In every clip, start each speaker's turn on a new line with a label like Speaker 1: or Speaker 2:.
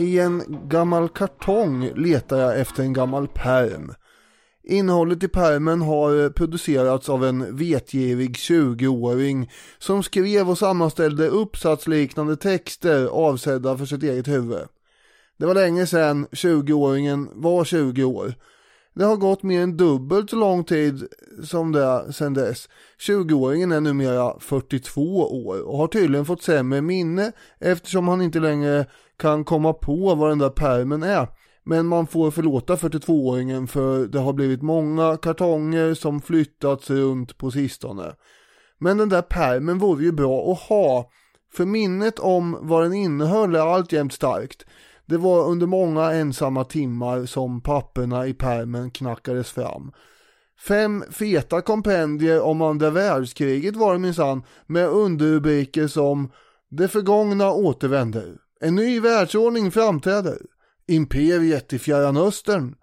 Speaker 1: I en gammal kartong letar jag efter en gammal perm. Innehållet i permen har producerats av en vetgirig 20-åring som skrev och sammanställde uppsatsliknande texter avsedda för sitt eget huvud. Det var länge sedan 20-åringen var 20 år. Det har gått mer än dubbelt så lång tid som det sedan dess. 20-åringen är numera 42 år och har tydligen fått sämre minne eftersom han inte längre kan komma på vad den där permen är. Men man får förlåta 42-åringen för det har blivit många kartonger som flyttats runt på sistone. Men den där permen vore ju bra att ha, för minnet om vad den innehöll är alltjämt starkt. Det var under många ensamma timmar som papperna i permen knackades fram. Fem feta kompendier om andra världskriget var det minsann med underrubriker som Det förgångna återvänder. En ny världsordning framträder. Imperiet i Fjärran Östern.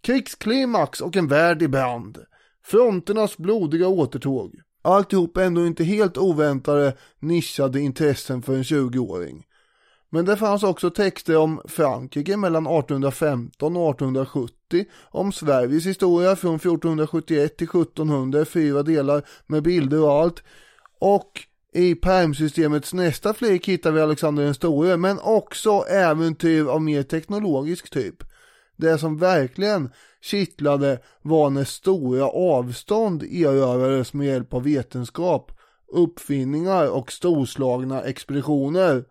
Speaker 1: Krigsklimax och en värld i brand. Fronternas blodiga återtåg. Alltihop ändå inte helt oväntade nischade intressen för en 20-åring. Men det fanns också texter om Frankrike mellan 1815 och 1870, om Sveriges historia från 1471 till 1700, fyra delar med bilder och allt. Och i permsystemets nästa flik hittar vi Alexander den store, men också äventyr av mer teknologisk typ. Det som verkligen kittlade var när stora avstånd erövrades med hjälp av vetenskap, uppfinningar och storslagna expeditioner.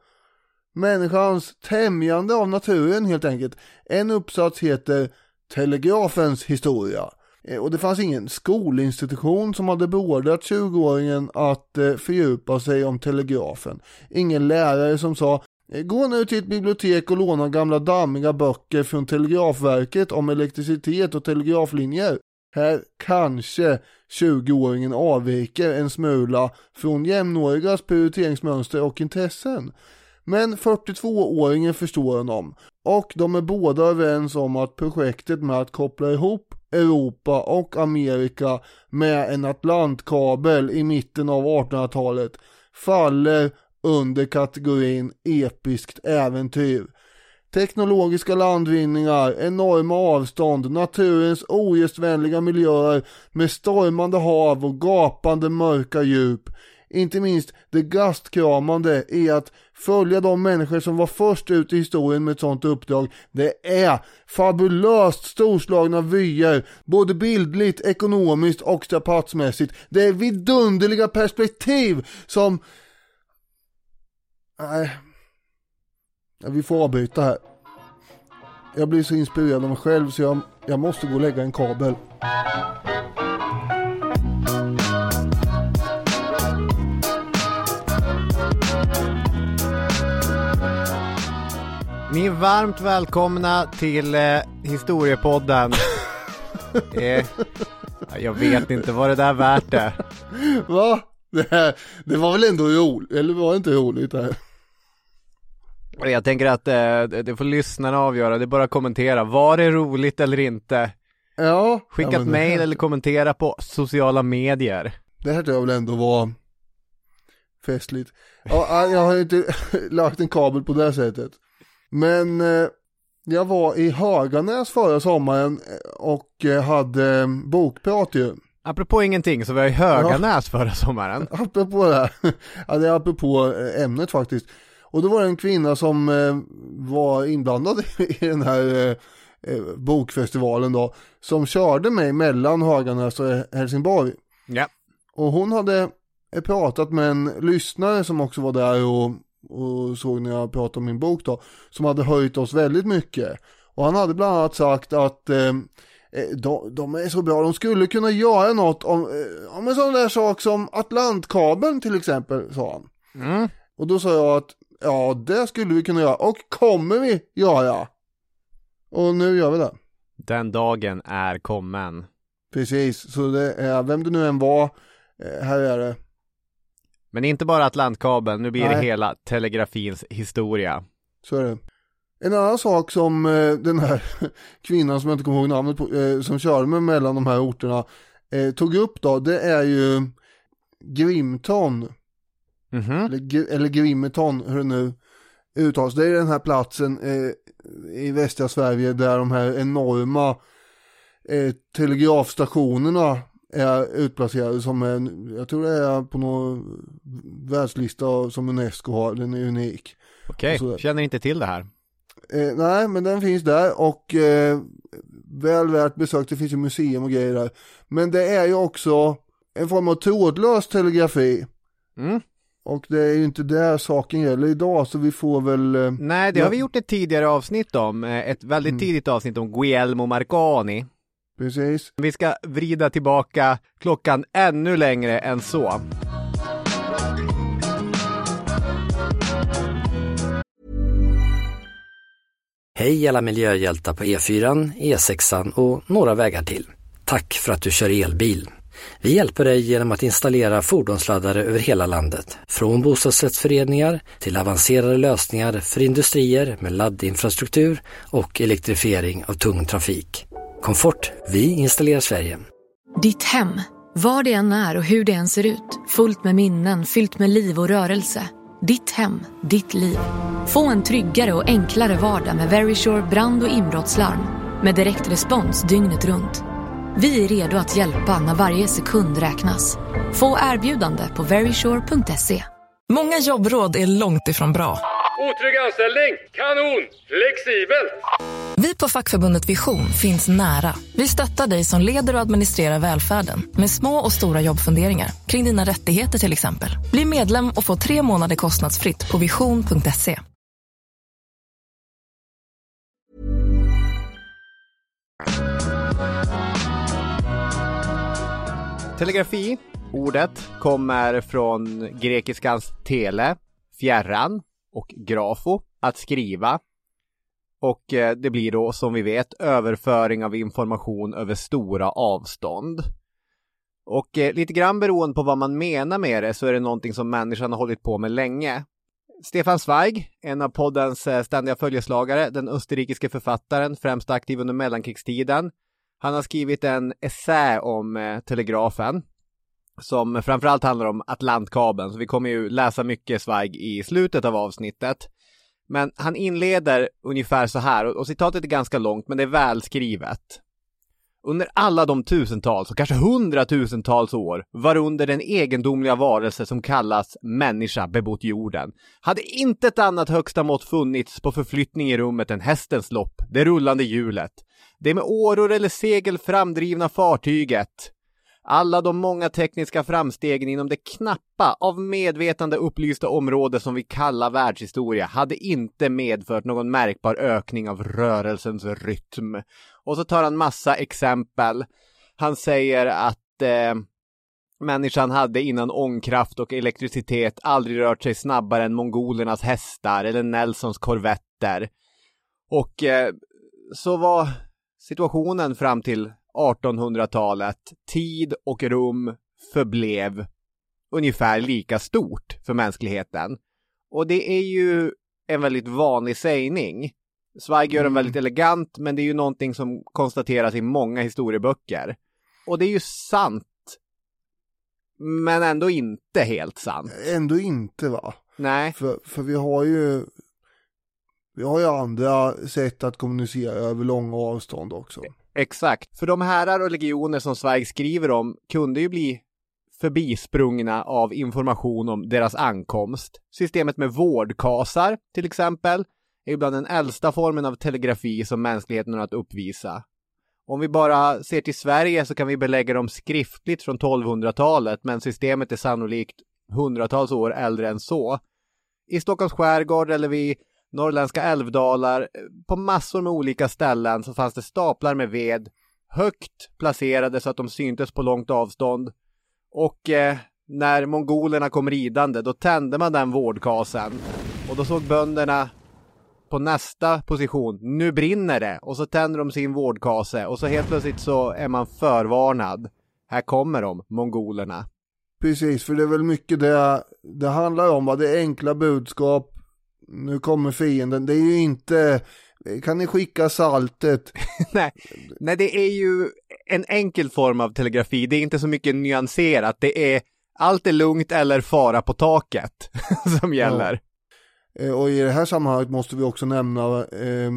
Speaker 1: Människans tämjande av naturen helt enkelt. En uppsats heter Telegrafens historia. Eh, och det fanns ingen skolinstitution som hade beordrat 20-åringen att eh, fördjupa sig om telegrafen. Ingen lärare som sa eh, Gå nu till ett bibliotek och låna gamla dammiga böcker från Telegrafverket om elektricitet och telegraflinjer. Här kanske 20-åringen avviker en smula från jämnårigas prioriteringsmönster och intressen. Men 42-åringen förstår honom och de är båda överens om att projektet med att koppla ihop Europa och Amerika med en atlantkabel i mitten av 1800-talet faller under kategorin episkt äventyr. Teknologiska landvinningar, enorma avstånd, naturens ogästvänliga miljöer med stormande hav och gapande mörka djup inte minst det gastkramande i att följa de människor som var först ut i historien med ett sånt uppdrag. Det är fabulöst storslagna vyer, både bildligt, ekonomiskt och strapatsmässigt. Det är vidunderliga perspektiv som... Nej. Vi får avbryta här. Jag blir så inspirerad av mig själv så jag, jag måste gå och lägga en kabel.
Speaker 2: Ni är varmt välkomna till eh, Historiepodden. eh, jag vet inte, var det där värt det?
Speaker 1: Va? Det, här, det var väl ändå roligt, eller var det inte roligt det här?
Speaker 2: Jag tänker att eh, det får lyssnarna avgöra, det är bara att kommentera. Var det roligt eller inte?
Speaker 1: Ja.
Speaker 2: Skicka
Speaker 1: ja,
Speaker 2: ett mail eller kommentera på sociala medier.
Speaker 1: Det här tror jag väl ändå var festligt. Ja, jag har inte lagt en kabel på det sättet. Men eh, jag var i Höganäs förra sommaren eh, och eh, hade bokprat ju.
Speaker 2: Apropå ingenting så var jag i Höganäs ja. förra sommaren.
Speaker 1: Apropå det, ja det är apropå ämnet faktiskt. Och då var det en kvinna som var inblandad i den här bokfestivalen då. Som körde mig mellan Höganäs och Helsingborg.
Speaker 2: Ja.
Speaker 1: Och hon hade pratat med en lyssnare som också var där och och såg när jag pratade om min bok då, som hade höjt oss väldigt mycket. Och han hade bland annat sagt att eh, eh de, de, är så bra, de skulle kunna göra något om, eh, om en sån där sak som Atlantkabeln till exempel, sa han.
Speaker 2: Mm.
Speaker 1: Och då sa jag att ja, det skulle vi kunna göra och kommer vi göra. Och nu gör vi det.
Speaker 2: Den dagen är kommen.
Speaker 1: Precis, så det är, vem det nu än var, eh, här är det.
Speaker 2: Men inte bara Atlantkabeln, nu blir Nej. det hela telegrafins historia.
Speaker 1: Så är det. En annan sak som eh, den här kvinnan som jag inte kommer ihåg namnet på, eh, som körde mig mellan de här orterna eh, tog upp då, det är ju Grimton.
Speaker 2: Mm -hmm.
Speaker 1: eller, eller Grimeton, hur det nu uttalas. Det är den här platsen i västra Sverige där de här enorma telegrafstationerna är utplacerade som en, jag tror det är på någon världslista som Unesco har, den är unik.
Speaker 2: Okej,
Speaker 1: Så-
Speaker 2: känner inte till det här.
Speaker 1: Eh, nej, men den finns där och eh, väl värt besök, det finns ju museum och grejer där. Men det är ju också en form av trådlös telegrafi.
Speaker 2: Mm.
Speaker 1: Och det är ju inte där saken gäller idag, så vi får väl... Eh,
Speaker 2: Nej, det har vi gjort ett tidigare avsnitt om. eh, Ett väldigt
Speaker 1: Mm.
Speaker 2: tidigt avsnitt om Guillermo Marconi.
Speaker 1: Precis.
Speaker 2: Vi ska vrida tillbaka klockan ännu längre än så.
Speaker 3: Hej alla miljöhjältar på E4, E6 och några vägar till. Tack för att du kör elbil. Vi hjälper dig genom att installera fordonsladdare över hela landet. Från bostadsrättsföreningar till avancerade lösningar för industrier med laddinfrastruktur och elektrifiering av tung trafik. Komfort, vi installerar Sverige.
Speaker 4: Ditt hem, var det än är och hur det än ser ut. Fullt med minnen, fyllt med liv och rörelse. Ditt hem, ditt liv. Få en tryggare och enklare vardag med Verisure brand och inbrottslarm. Med direktrespons dygnet runt. Vi är redo att hjälpa när varje sekund räknas. Få erbjudande på verisure.se.
Speaker 5: Många jobbråd är långt ifrån bra.
Speaker 6: Otrygg anställning? Kanon! Flexibelt!
Speaker 5: Vi på fackförbundet Vision finns nära. Vi stöttar dig som leder och administrerar välfärden med små och stora jobbfunderingar kring dina rättigheter till exempel. Bli medlem och få tre månader kostnadsfritt på vision.se.
Speaker 2: Telegrafi, ordet, kommer från grekiskans tele, fjärran, och grafo, att skriva. Och eh, det blir då som vi vet överföring av information över stora avstånd. Och eh, lite grann beroende på vad man menar med det så är det någonting som människan har hållit på med länge. Stefan Zweig, en av poddens eh, ständiga följeslagare, den österrikiske författaren, främst aktiv under mellankrigstiden. Han har skrivit en essä om telegrafen som framförallt handlar om Atlantkabeln, så vi kommer ju läsa mycket Zweig i slutet av avsnittet. Men han inleder ungefär så här, och, och citatet är ganska långt, men det är välskrivet. Under alla de tusentals och kanske hundratusentals år varunder den egendomliga varelse som kallas människa bebott jorden hade inte ett annat högsta mått funnits på förflyttning i rummet än hästens lopp, det rullande hjulet, det med åror eller segel framdrivna fartyget, alla de många tekniska framstegen inom det knappa, av medvetande upplysta område som vi kallar världshistoria hade inte medfört någon märkbar ökning av rörelsens rytm. Och så tar han massa exempel. Han säger att eh, människan hade innan ångkraft och elektricitet aldrig rört sig snabbare än mongolernas hästar eller Nelsons korvetter. Och eh, så var situationen fram till 1800-talet, tid och rum förblev ungefär lika stort för mänskligheten. Och det är ju en väldigt vanlig sägning. Zweig gör den väldigt elegant, men det är ju någonting som konstateras i många historieböcker. Och det är ju sant. Men ändå inte helt sant.
Speaker 1: Ändå inte va?
Speaker 2: Nej,
Speaker 1: För, för vi har ju vi har ju andra sätt att kommunicera över långa avstånd också
Speaker 2: exakt. För de härar och legioner som Zweig skriver om kunde ju bli förbisprungna av information om deras ankomst. Systemet med vårdkasar, till exempel, är ju bland den äldsta formen av telegrafi som mänskligheten har att uppvisa. Om vi bara ser till Sverige så kan vi belägga dem skriftligt från 1200-talet, men systemet är sannolikt hundratals år äldre än så. I Stockholms skärgård eller vid norrländska älvdalar, på massor med olika ställen så fanns det staplar med ved, högt placerade så att de syntes på långt avstånd. Och eh, när mongolerna kom ridande, då tände man den vårdkasen. Och då såg bönderna på nästa position, nu brinner det. Och så tänder de sin vårdkase och så helt plötsligt så är man förvarnad. Här kommer de, mongolerna.
Speaker 1: Precis, för det är väl mycket det det handlar om, va? det är enkla budskap, nu kommer fienden, det är ju inte, kan ni skicka saltet?
Speaker 2: nej, nej, det är ju en enkel form av telegrafi. Det är inte så mycket nyanserat. Det är allt är lugnt eller fara på taket som gäller.
Speaker 1: Eh, och i det här sammanhanget måste vi också nämna eh,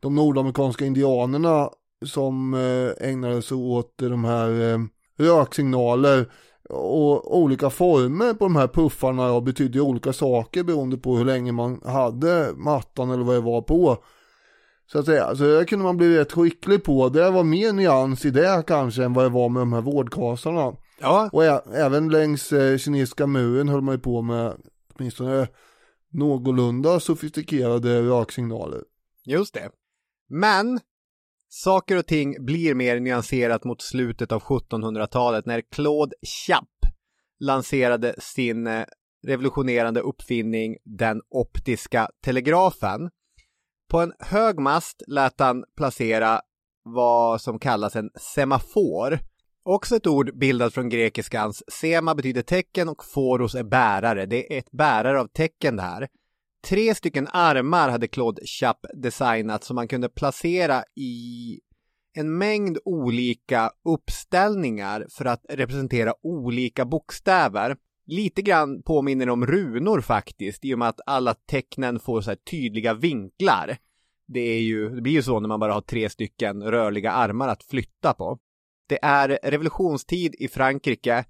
Speaker 1: de nordamerikanska indianerna som eh, ägnade sig åt de här eh, röksignaler och olika former på de här puffarna och betydde olika saker beroende på hur länge man hade mattan eller vad det var på. Så att säga, så det kunde man bli rätt skicklig på. Det var mer nyans i det kanske än vad det var med de här vårdkasarna.
Speaker 2: Ja,
Speaker 1: Och ä- även längs eh, kinesiska muren höll man ju på med åtminstone någorlunda sofistikerade röksignaler.
Speaker 2: just det. Men saker och ting blir mer nyanserat mot slutet av 1700-talet när Claude Chapp lanserade sin eh, revolutionerande uppfinning, den optiska telegrafen. På en hög mast lät han placera vad som kallas en semafor. Också ett ord bildat från grekiskans sema betyder tecken och foros är bärare. Det är ett bärare av tecken det här. Tre stycken armar hade Claude Chapp designat som man kunde placera i en mängd olika uppställningar för att representera olika bokstäver. Lite grann påminner om runor faktiskt i och med att alla tecknen får så här tydliga vinklar. Det, är ju, det blir ju så när man bara har tre stycken rörliga armar att flytta på. Det är revolutionstid i Frankrike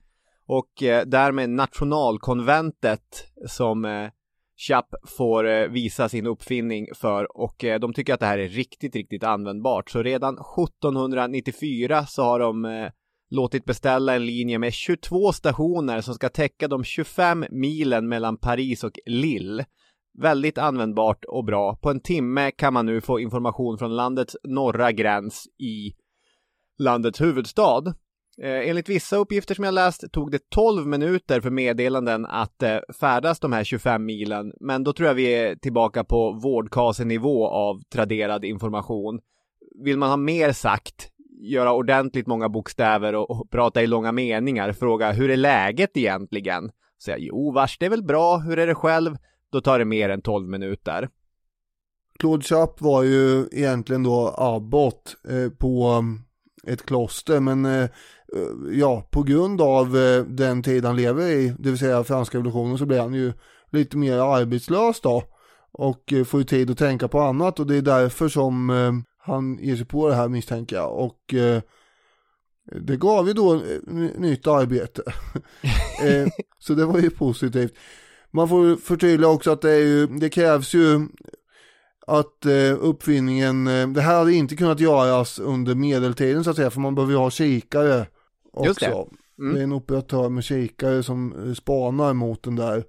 Speaker 2: och eh, därmed nationalkonventet som eh, Chapp får eh, visa sin uppfinning för och eh, de tycker att det här är riktigt, riktigt användbart. Så redan 1794 så har de eh, låtit beställa en linje med 22 stationer som ska täcka de 25 milen mellan Paris och Lille. Väldigt användbart och bra. På en timme kan man nu få information från landets norra gräns i landets huvudstad. Eh, enligt vissa uppgifter som jag läst tog det 12 minuter för meddelanden att eh, färdas de här 25 milen, men då tror jag vi är tillbaka på vårdkasenivå av traderad information. Vill man ha mer sagt, göra ordentligt många bokstäver och, prata i långa meningar, fråga hur är läget egentligen? Säga jo, vars det är väl bra, hur är det själv? Då tar det mer än 12 minuter.
Speaker 1: Claude Chapp var ju egentligen då abbot eh, på mm, ett kloster men eh, Eh, ja på grund av eh, den tid han lever i, det vill säga franska revolutionen så blir han ju lite mer arbetslös då och eh, får ju tid att tänka på annat och det är därför som han ger sig på det här misstänker jag och det gav ju då nytt arbete. så det var ju positivt. Man får förtydliga också att det, är ju, det krävs ju att uppfinningen, det här hade inte kunnat göras under medeltiden så att säga, för man behöver ju ha kikare också.
Speaker 2: Just det. Mm.
Speaker 1: det är en operatör med kikare som eh, spanar mot den där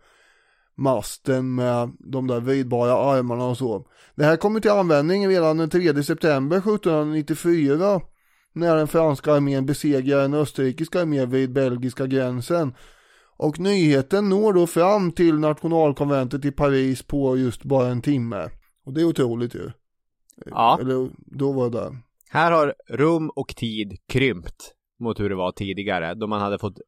Speaker 1: masten med de där vridbara armarna och så. Det här kommer till användning redan den 3 september 1794 när den franska armén besegrar den österrikiska armén vid belgiska gränsen. Och nyheten når då fram till nationalkonventet i Paris på just bara en timme. Och det är otroligt ju.
Speaker 2: Ja.
Speaker 1: Eller då var det där.
Speaker 2: Här har rum och tid krympt mot hur det var tidigare då man hade fått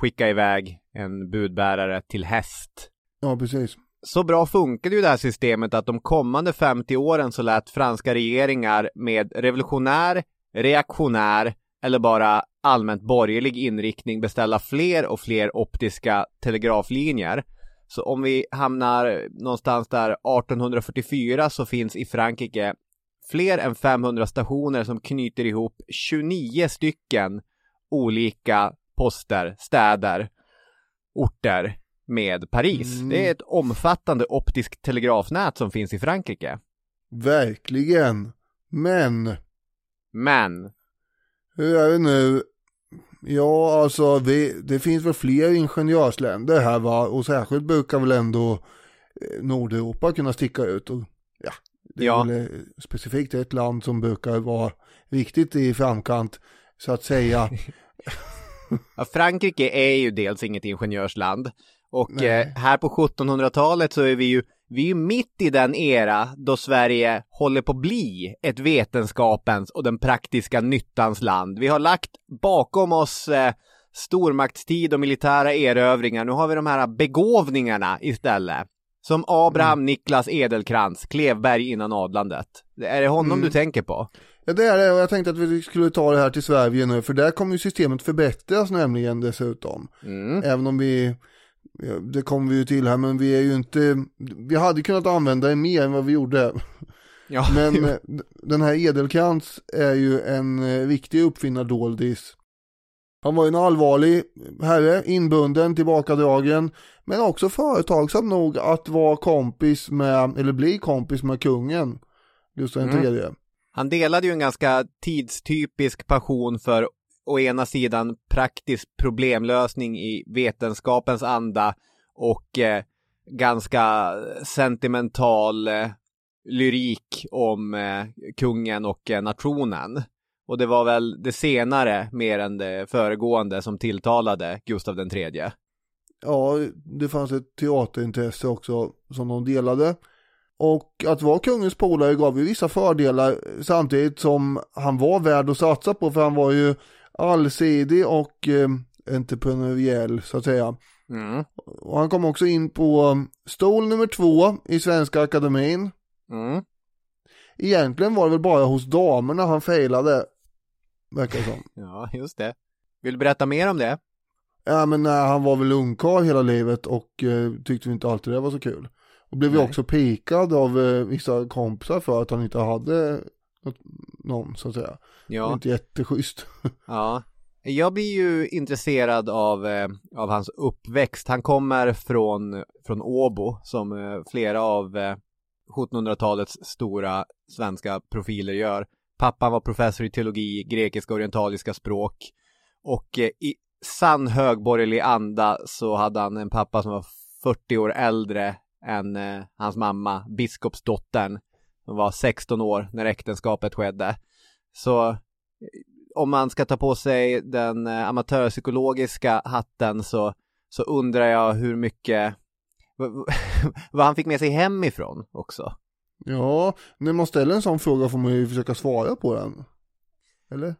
Speaker 2: skicka iväg en budbärare till häst.
Speaker 1: Ja, precis.
Speaker 2: Så bra funkade ju det här systemet att de kommande 50 åren så lät franska regeringar med revolutionär, reaktionär eller bara allmänt borgerlig inriktning beställa fler och fler optiska telegraflinjer. Så om vi hamnar någonstans där 1844 så finns i Frankrike fler än 500 stationer som knyter ihop 29 stycken olika poster, städer, orter med Paris.
Speaker 1: Mm.
Speaker 2: Det är ett omfattande optiskt telegrafnät som finns i Frankrike.
Speaker 1: Verkligen. Men,
Speaker 2: Men,
Speaker 1: hur är det nu? Ja, alltså vi, det finns väl fler ingenjörsländer här va? Och särskilt brukar väl ändå eh, Nordeuropa kunna sticka ut. Och, ja, det är
Speaker 2: Ja.
Speaker 1: väl eh, specifikt ett land som brukar vara riktigt i framkant, så att säga.
Speaker 2: ja, Frankrike är ju dels inget ingenjörsland. Och eh, här på 1700-talet så är vi ju vi är ju mitt i den era då Sverige håller på att bli ett vetenskapens och den praktiska nyttans land. Vi har lagt bakom oss eh, stormaktstid och militära erövringar. Nu har vi de här begåvningarna istället. Som Abraham Niklas Edelkrans, Klevberg innan adlandet. Är det honom
Speaker 1: Mm.
Speaker 2: du tänker på?
Speaker 1: Ja det är det och jag tänkte att vi skulle ta det här till Sverige nu för där kommer ju systemet förbättras nämligen dessutom.
Speaker 2: Mm.
Speaker 1: Även om vi Det kommer vi ju till här men vi är ju inte, vi hade kunnat använda det mer än vad vi gjorde.
Speaker 2: Ja,
Speaker 1: Men eh, den här Edelkrantz är ju en eh, riktig uppfinnardoldis. Han var ju en allvarlig herre, inbunden, tillbakadragen, men också företagsam nog att vara kompis med, eller bli kompis med kungen, Gustav
Speaker 2: Mm. Han delade ju en ganska tidstypisk passion för å ena sidan praktisk problemlösning i vetenskapens anda och eh, ganska sentimental eh, lyrik om eh, kungen och eh, nationen. Och det var väl det senare mer än det föregående som tilltalade Gustav den tredje.
Speaker 1: Ja, det fanns ett teaterintresse också som de delade. Och att vara kungens polare gav ju vissa fördelar samtidigt som han var värd att satsa på för han var ju allsidig och eh, entreprenöriell så att säga.
Speaker 2: Mm.
Speaker 1: Och han kom också in på stol nummer två i Svenska Akademin.
Speaker 2: Mm.
Speaker 1: Egentligen var det väl bara hos damerna han failade. Verkar det som.
Speaker 2: Ja, just det. Vill du berätta mer om det?
Speaker 1: Ja men nej, han var väl ungkarl hela livet och eh, tyckte inte alltid det var så kul. Och blev ju också pikad av eh, vissa kompisar för att han inte hade något, någon så att säga.
Speaker 2: Ja.
Speaker 1: inte jätteschysst.
Speaker 2: Ja, jag blir ju intresserad av, eh, av hans uppväxt. Han kommer från, från Åbo som eh, flera av eh, 1700-talets stora svenska profiler gör. Pappan var professor i teologi, grekiska och orientaliska språk och eh, i sann högborgerlig anda så hade han en pappa som var 40 år äldre än eh, hans mamma, biskopsdottern. Som var 16 år när äktenskapet skedde. Så om man ska ta på sig den eh, amatörpsykologiska hatten så, så undrar jag hur mycket vad han fick med sig hemifrån också.
Speaker 1: Ja, när man ställer en sån fråga får man ju försöka svara på den. Eller?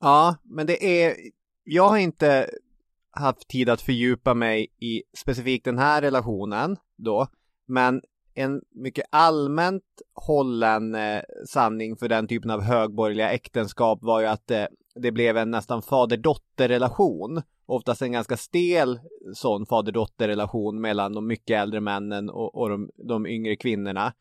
Speaker 2: Ja, men det är, jag har inte haft tid att fördjupa mig i specifikt den här relationen då, men en mycket allmänt hållen eh, sanning för den typen av högborgerliga äktenskap var ju att eh, det blev en nästan fader-dotter-relation. Oftast en ganska stel sån fader-dotter-relation mellan de mycket äldre männen och, och de, de yngre kvinnorna.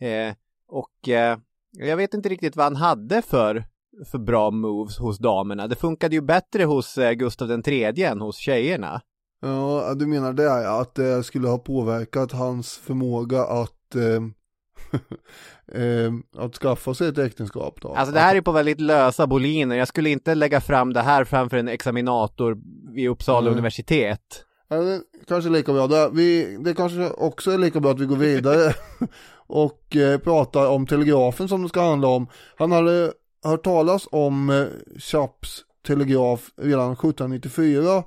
Speaker 2: Eh, och eh, jag vet inte riktigt vad han hade för för bra moves hos damerna. Det funkade ju bättre hos eh, Gustav den tredje än hos tjejerna.
Speaker 1: Ja, du menar det, att det skulle ha påverkat hans förmåga att, eh, eh, att skaffa sig ett äktenskap då?
Speaker 2: Alltså det här är på väldigt lösa boliner. Jag skulle inte lägga fram det här framför en examinator vid Uppsala
Speaker 1: Mm.
Speaker 2: universitet.
Speaker 1: Det kanske är lika bra. Det, vi, det kanske också är lika bra att vi går vidare och eh, pratar om telegrafen som det ska handla om. Han hade hört talas om eh, Chaps telegraf redan 1794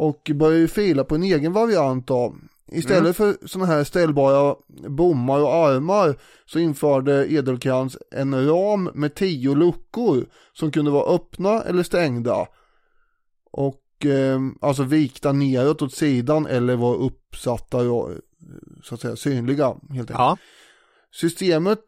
Speaker 1: och började ju fila på en egen variant av. Istället
Speaker 2: Mm.
Speaker 1: för sådana här ställbara bommar och armar så införde Edelkrantz en ram med tio luckor som kunde vara öppna eller stängda. Och eh, alltså vikta neråt åt sidan eller vara uppsatta och, så att säga synliga helt enkelt.
Speaker 2: Ja,
Speaker 1: Systemet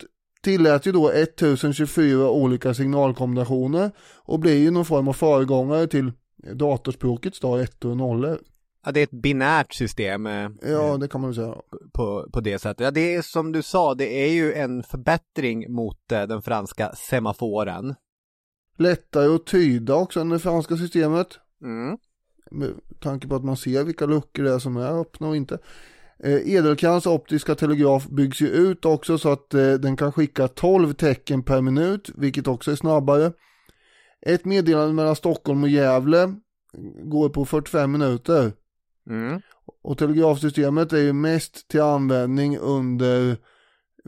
Speaker 1: tillät ju då 1024 olika signalkombinationer och blir ju någon form av föregångare till datorspråkets då, ettor och nollor.
Speaker 2: ja det är ett binärt system eh,
Speaker 1: Ja, det kan man väl säga.
Speaker 2: på, på det sättet. Ja, det är som du sa, det är ju en förbättring mot eh, den franska semaforen.
Speaker 1: Lättare att tyda också än det franska systemet.
Speaker 2: Mm.
Speaker 1: Med tanke på att man ser vilka luckor det är som är öppna och inte. Eh, Edelkrans optiska telegraf byggs ju ut också så att eh, den kan skicka 12 tecken per minut, vilket också är snabbare. Ett meddelande mellan Stockholm och Gävle går på 45 minuter.
Speaker 2: Mm.
Speaker 1: Och telegrafsystemet är ju mest till användning under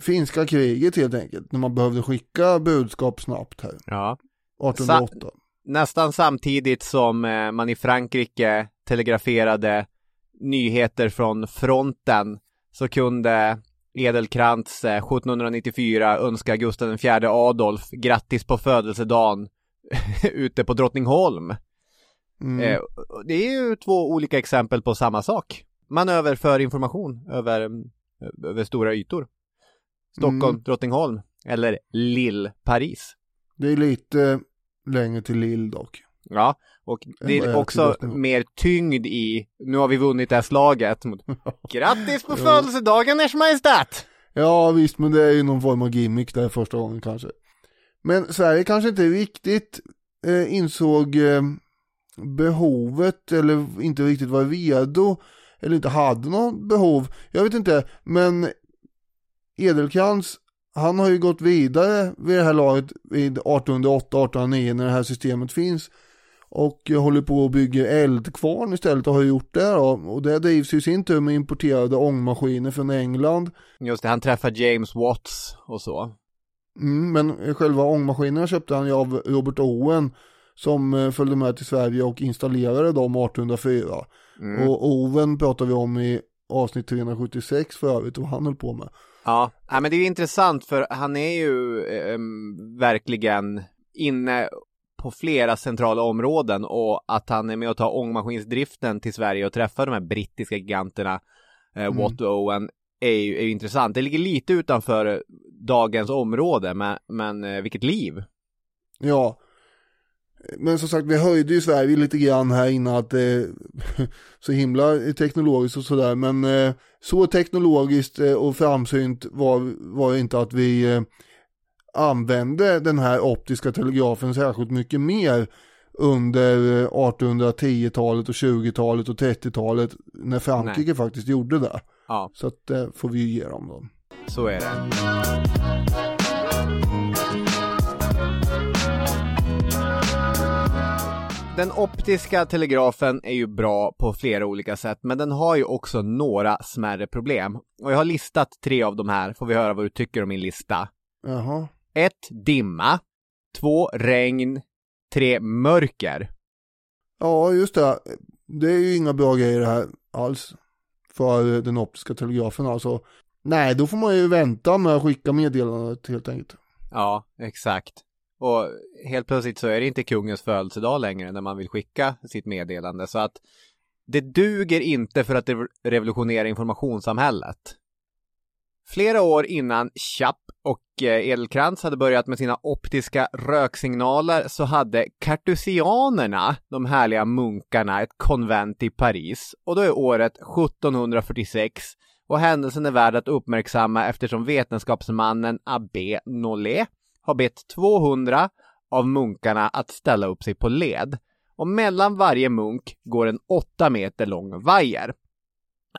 Speaker 1: finska kriget helt enkelt, när man behövde skicka budskap snabbt här,
Speaker 2: Ja.
Speaker 1: 1808.
Speaker 2: nästan samtidigt som eh, man i Frankrike telegraferade nyheter från fronten så kunde Edelkrantz eh, 1794 önska Gustav IV Adolf grattis på födelsedagen ute på Drottningholm.
Speaker 1: Mm.
Speaker 2: Eh, det är ju två olika exempel på samma sak. Man överför information över, mm, över stora ytor. Stockholm,
Speaker 1: Mm.
Speaker 2: Drottningholm eller Lill, Paris.
Speaker 1: Det är lite längre till Lill dock.
Speaker 2: Ja, och det är också mer tyngd i, nu har vi vunnit det här slaget. Grattis på födelsedagen Ers Majestät!
Speaker 1: Ja visst, men det är ju någon form av gimmick där första gången kanske. Men Sverige kanske inte riktigt eh, insåg eh, behovet eller inte riktigt var redo eller inte hade något behov. Jag vet inte, men Edelkrans han har ju gått vidare vid det här laget vid 1808-1809 när det här systemet finns och håller på och bygger eldkvarn istället och har gjort det då. Och det drivs ju i sin tur med importerade ångmaskiner från England.
Speaker 2: Just det, han träffar James Watts och så.
Speaker 1: Mm, men själva ångmaskinerna köpte han ju av Robert Owen som eh, följde med till Sverige och installerade dem 1804.
Speaker 2: Mm.
Speaker 1: Och Owen pratar vi om i avsnitt 376 för övrigt och vad han höll på med.
Speaker 2: Ja, ja men det är ju intressant för han är ju ehm, verkligen inne på flera centrala områden och att han är med och tar ångmaskinsdriften till Sverige och träffar de här brittiska giganterna eh,
Speaker 1: Mm.
Speaker 2: Watt och Owen är ju, är ju intressant. Det ligger lite utanför dagens område men, men eh, vilket liv.
Speaker 1: Ja, men som sagt vi höjde ju Sverige lite grann här innan att är så himla teknologiskt och sådär. Men eh, så teknologiskt eh, och framsynt var, var inte att vi eh, använde den här optiska telegrafen särskilt mycket mer under eh, 1810-talet och 20-talet och 30-talet när Frankrike faktiskt gjorde det.
Speaker 2: Ja,
Speaker 1: Så att det får vi ju ge dem då.
Speaker 2: Så är det. Den optiska telegrafen är ju bra på flera olika sätt, men den har ju också några smärre problem. Och jag har listat tre av de här, får vi höra vad du tycker om min lista.
Speaker 1: Jaha.
Speaker 2: 1. Dimma. 2. Regn. 3. Mörker.
Speaker 1: Ja, just det. Det är ju inga bra grejer det här alls. För den optiska telegrafen alltså. Nej, då får man ju vänta med att skicka meddelandet helt enkelt.
Speaker 2: Ja, exakt. Och helt plötsligt så är det inte kungens födelsedag längre när man vill skicka sitt meddelande. Så att det duger inte för att revolutionera informationssamhället. Flera år innan Chapp och eh, Edelkrans hade börjat med sina optiska röksignaler så hade kartusianerna, de härliga munkarna, ett konvent i Paris. Och då är året 1746 och händelsen är värd att uppmärksamma eftersom vetenskapsmannen Abbé Nollet har bett 200 av munkarna att ställa upp sig på led. Och mellan varje munk går en 8 meter lång vajer.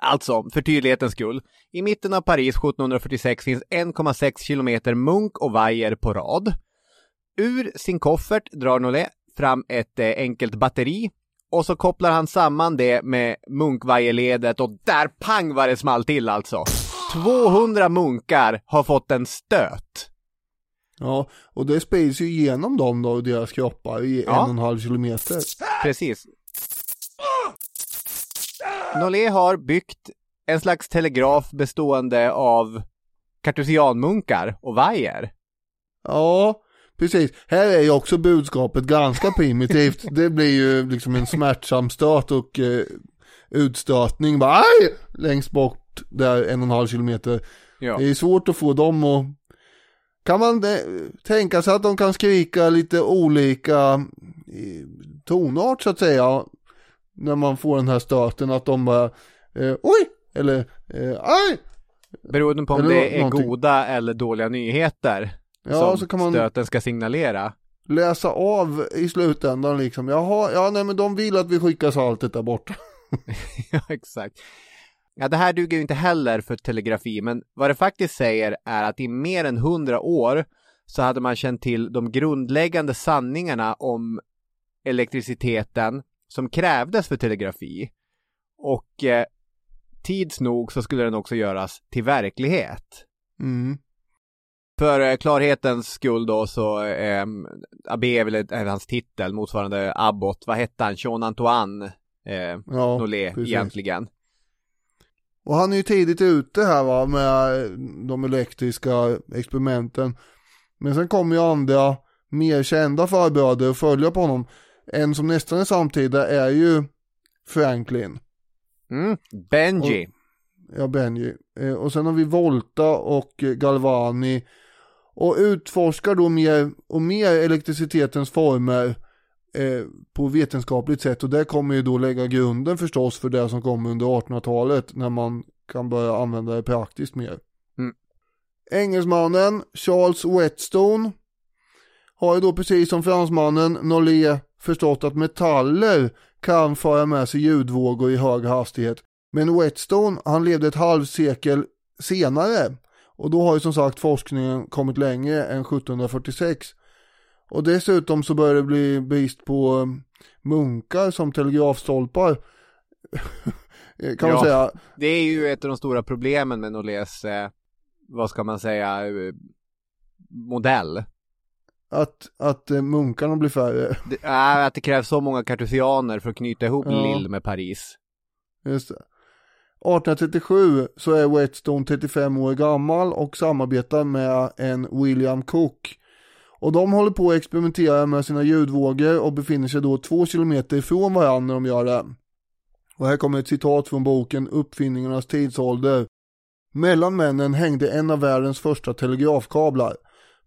Speaker 2: Alltså, för tydlighetens skull, i mitten av Paris 1746 finns 1,6 kilometer munk och vajer på rad. Ur sin koffert drar Nollet fram ett eh, enkelt batteri och så kopplar han samman det med munkvajerledet och där pang vad det small till alltså. 200 munkar har fått en stöt.
Speaker 1: Ja, och det sprids ju igenom dem då, deras kroppar i
Speaker 2: Ja.
Speaker 1: en och en halv kilometer.
Speaker 2: Precis. Nollet har byggt en slags telegraf bestående av kartusianmunkar och vajer.
Speaker 1: Ja, precis. Här är ju också budskapet ganska primitivt. det blir ju liksom en smärtsam stöt och eh, utstötning. Bara, aj! Längst bort där en och en halv kilometer.
Speaker 2: Ja.
Speaker 1: Det är svårt att få dem att... Kan man eh, tänka sig att de kan skrika lite olika eh, tonart så att säga. När man får den här stöten att de bara eh, oj! Eller eh, aj!
Speaker 2: Beroende på om
Speaker 1: Eller
Speaker 2: det är
Speaker 1: någonting.
Speaker 2: goda eller dåliga nyheter
Speaker 1: Ja,
Speaker 2: som
Speaker 1: så kan man
Speaker 2: stöten ska signalera.
Speaker 1: läsa av i slutändan liksom. Jaha, ja nej men de vill att vi skickar saltet där borta.
Speaker 2: ja, exakt. Ja, det här duger ju inte heller för telegrafi, men vad det faktiskt säger är att i mer än hundra år så hade man känt till de grundläggande sanningarna om elektriciteten som krävdes för telegrafi. Och eh, tids nog så skulle den också göras till verklighet.
Speaker 1: Mm.
Speaker 2: För eh, klarhetens skull då så, eh, Abbé är väl är hans titel, motsvarande Abbot, vad hette han, Jean Antoine eh,
Speaker 1: Ja,
Speaker 2: Nollet
Speaker 1: precis.
Speaker 2: egentligen.
Speaker 1: Och han är ju tidigt ute här va med de elektriska experimenten. Men sen kommer ju andra mer kända farbröder att följa på honom. En som nästan är samtida är ju Franklin.
Speaker 2: Mm. Benji.
Speaker 1: Ja, Benji. Eh, och sen har vi Volta och eh, Galvani. Och utforskar då mer och mer elektricitetens former eh, på vetenskapligt sätt och det kommer ju då lägga grunden förstås för det som kommer under 1800-talet när man kan börja använda det praktiskt mer.
Speaker 2: Mm.
Speaker 1: Engelsmannen Charles Whetstone har ju då precis som fransmannen Nollet förstått att metaller kan föra med sig ljudvågor i hög hastighet. Men Whetstone, han levde ett halvsekel senare och då har ju som sagt forskningen kommit längre än 1746. Och dessutom så börjar det bli brist på um, munkar som telegrafstolpar. kan man
Speaker 2: Ja.
Speaker 1: säga.
Speaker 2: Det är ju ett av de stora problemen med Nolés, eh, vad ska man säga, eh, modell.
Speaker 1: Att, att eh, munkarna blir färre.
Speaker 2: Det är att det krävs så många kartusianer för att knyta ihop
Speaker 1: Ja.
Speaker 2: Lille med Paris.
Speaker 1: Just det. 1837 så är Whetstone 35 år gammal och samarbetar med en William Cook. Och de håller på att experimentera med sina ljudvågor och befinner sig då två kilometer ifrån varandra när de gör det. Och här kommer ett citat från boken Uppfinningarnas tidsålder. Mellan männen hängde en av världens första telegrafkablar.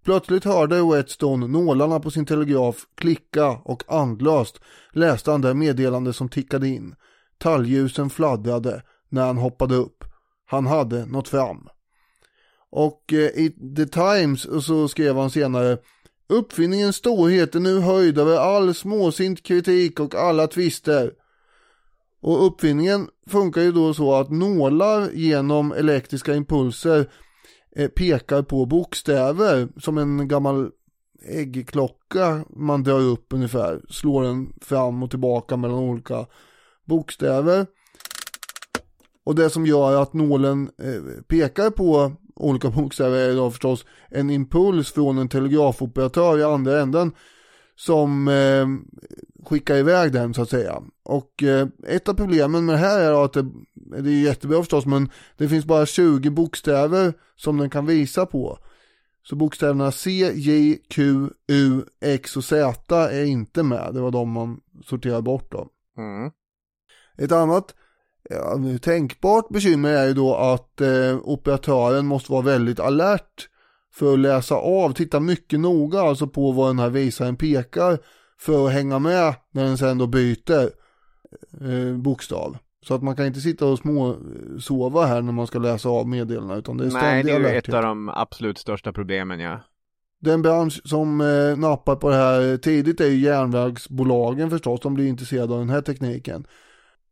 Speaker 1: Plötsligt hörde Whetstone nålarna på sin telegraf klicka och andlöst läste han det meddelande som tickade in. Talgljusen fladdrade när han hoppade upp. Han hade nått fram. Och eh, i The Times så skrev han senare Uppfinningens storhet är nu höjd över all småsint kritik och alla tvister. Och uppfinningen funkar ju då så att nålar genom elektriska impulser eh, pekar på bokstäver som en gammal äggklocka man drar upp ungefär. Slår den fram och tillbaka mellan olika bokstäver. Och det som gör att nålen eh, pekar på olika bokstäver är då förstås en impuls från en telegrafoperatör i andra änden som eh, skickar iväg den så att säga. Och eh, ett av problemen med det här är att det, det är jättebra förstås men det finns bara 20 bokstäver som den kan visa på. Så bokstäverna C, J, Q, U, X och Z är inte med. Det var de man sorterar bort då.
Speaker 2: Mm.
Speaker 1: Ett annat ja, tänkbart bekymmer är ju då att eh, operatören måste vara väldigt alert för att läsa av, titta mycket noga alltså på vad den här visaren pekar för att hänga med när den sen då byter eh, bokstav. Så att man kan inte sitta och små eh, sova här när man ska läsa av meddelandena utan det är
Speaker 2: Nej,
Speaker 1: ständig
Speaker 2: det är ju ett av de absolut största problemen ja.
Speaker 1: Den bransch som eh, nappar på det här tidigt är ju järnvägsbolagen förstås, de blir intresserade av den här tekniken.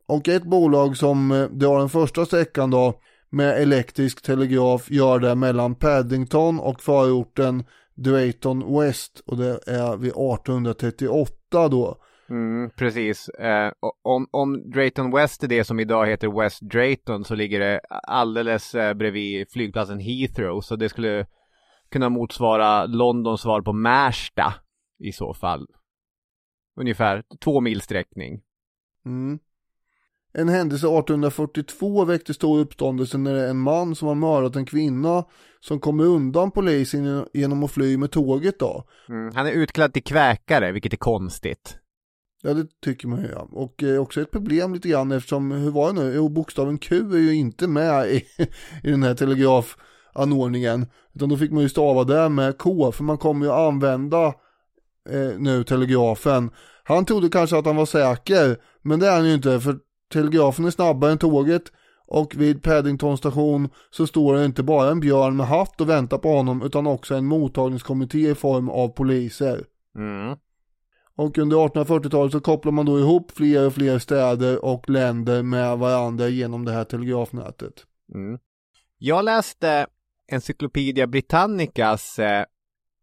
Speaker 1: Och ett bolag som eh, drar den första sträckan då med elektrisk telegraf gör det mellan Paddington och förorten Drayton West och det är vid 1838 då.
Speaker 2: Mm, precis. Eh, om, om Drayton West är det som idag heter West Drayton så ligger det alldeles eh, bredvid flygplatsen Heathrow. Så det skulle kunna motsvara Londons svar på Märsta i så fall. Ungefär två mil sträckning.
Speaker 1: Mm. En händelse 1842 väckte stor uppståndelse när en man som har mördat en kvinna som kommer undan polisen genom att fly med tåget då.
Speaker 2: Mm. Han är utklädd till kväkare, vilket är konstigt.
Speaker 1: Ja det tycker man ju ja. Och eh, också ett problem lite grann eftersom, hur var det nu? Jo bokstaven Q är ju inte med i, i den här telegrafanordningen. Utan då fick man ju stava det med K för man kommer ju använda eh, nu telegrafen. Han trodde kanske att han var säker men det är han ju inte för telegrafen är snabbare än tåget. Och vid Paddington station så står det inte bara en björn med hatt och väntar på honom utan också en mottagningskommitté i form av poliser.
Speaker 2: Mm.
Speaker 1: Och under 1840-talet så kopplar man då ihop fler och fler städer och länder med varandra genom det här telegrafnätet.
Speaker 2: Mm. Jag läste Encyclopedia Britannicas eh,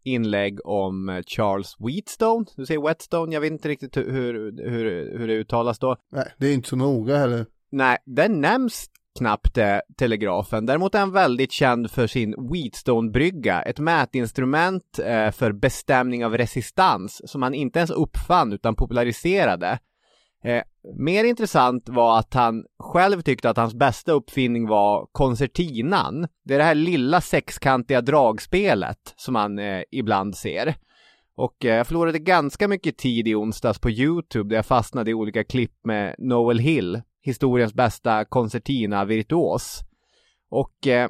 Speaker 2: inlägg om eh, Charles Wheatstone. Du säger Whetstone, jag vet inte riktigt hur, hur, hur, hur det uttalas då.
Speaker 1: Nej, det är inte så noga heller.
Speaker 2: Nej, den nämns knappt eh, telegrafen. Däremot är han väldigt känd för sin Wheatstone-brygga, ett mätinstrument eh, för bestämning av resistans som han inte ens uppfann utan populariserade. Eh, mer intressant var att han själv tyckte att hans bästa uppfinning var koncertinan. Det är det här lilla sexkantiga dragspelet som man eh, ibland ser. Och eh, jag förlorade ganska mycket tid i onsdags på Youtube där jag fastnade i olika klipp med Noel Hill, historiens bästa koncertina-virtuos. Och eh,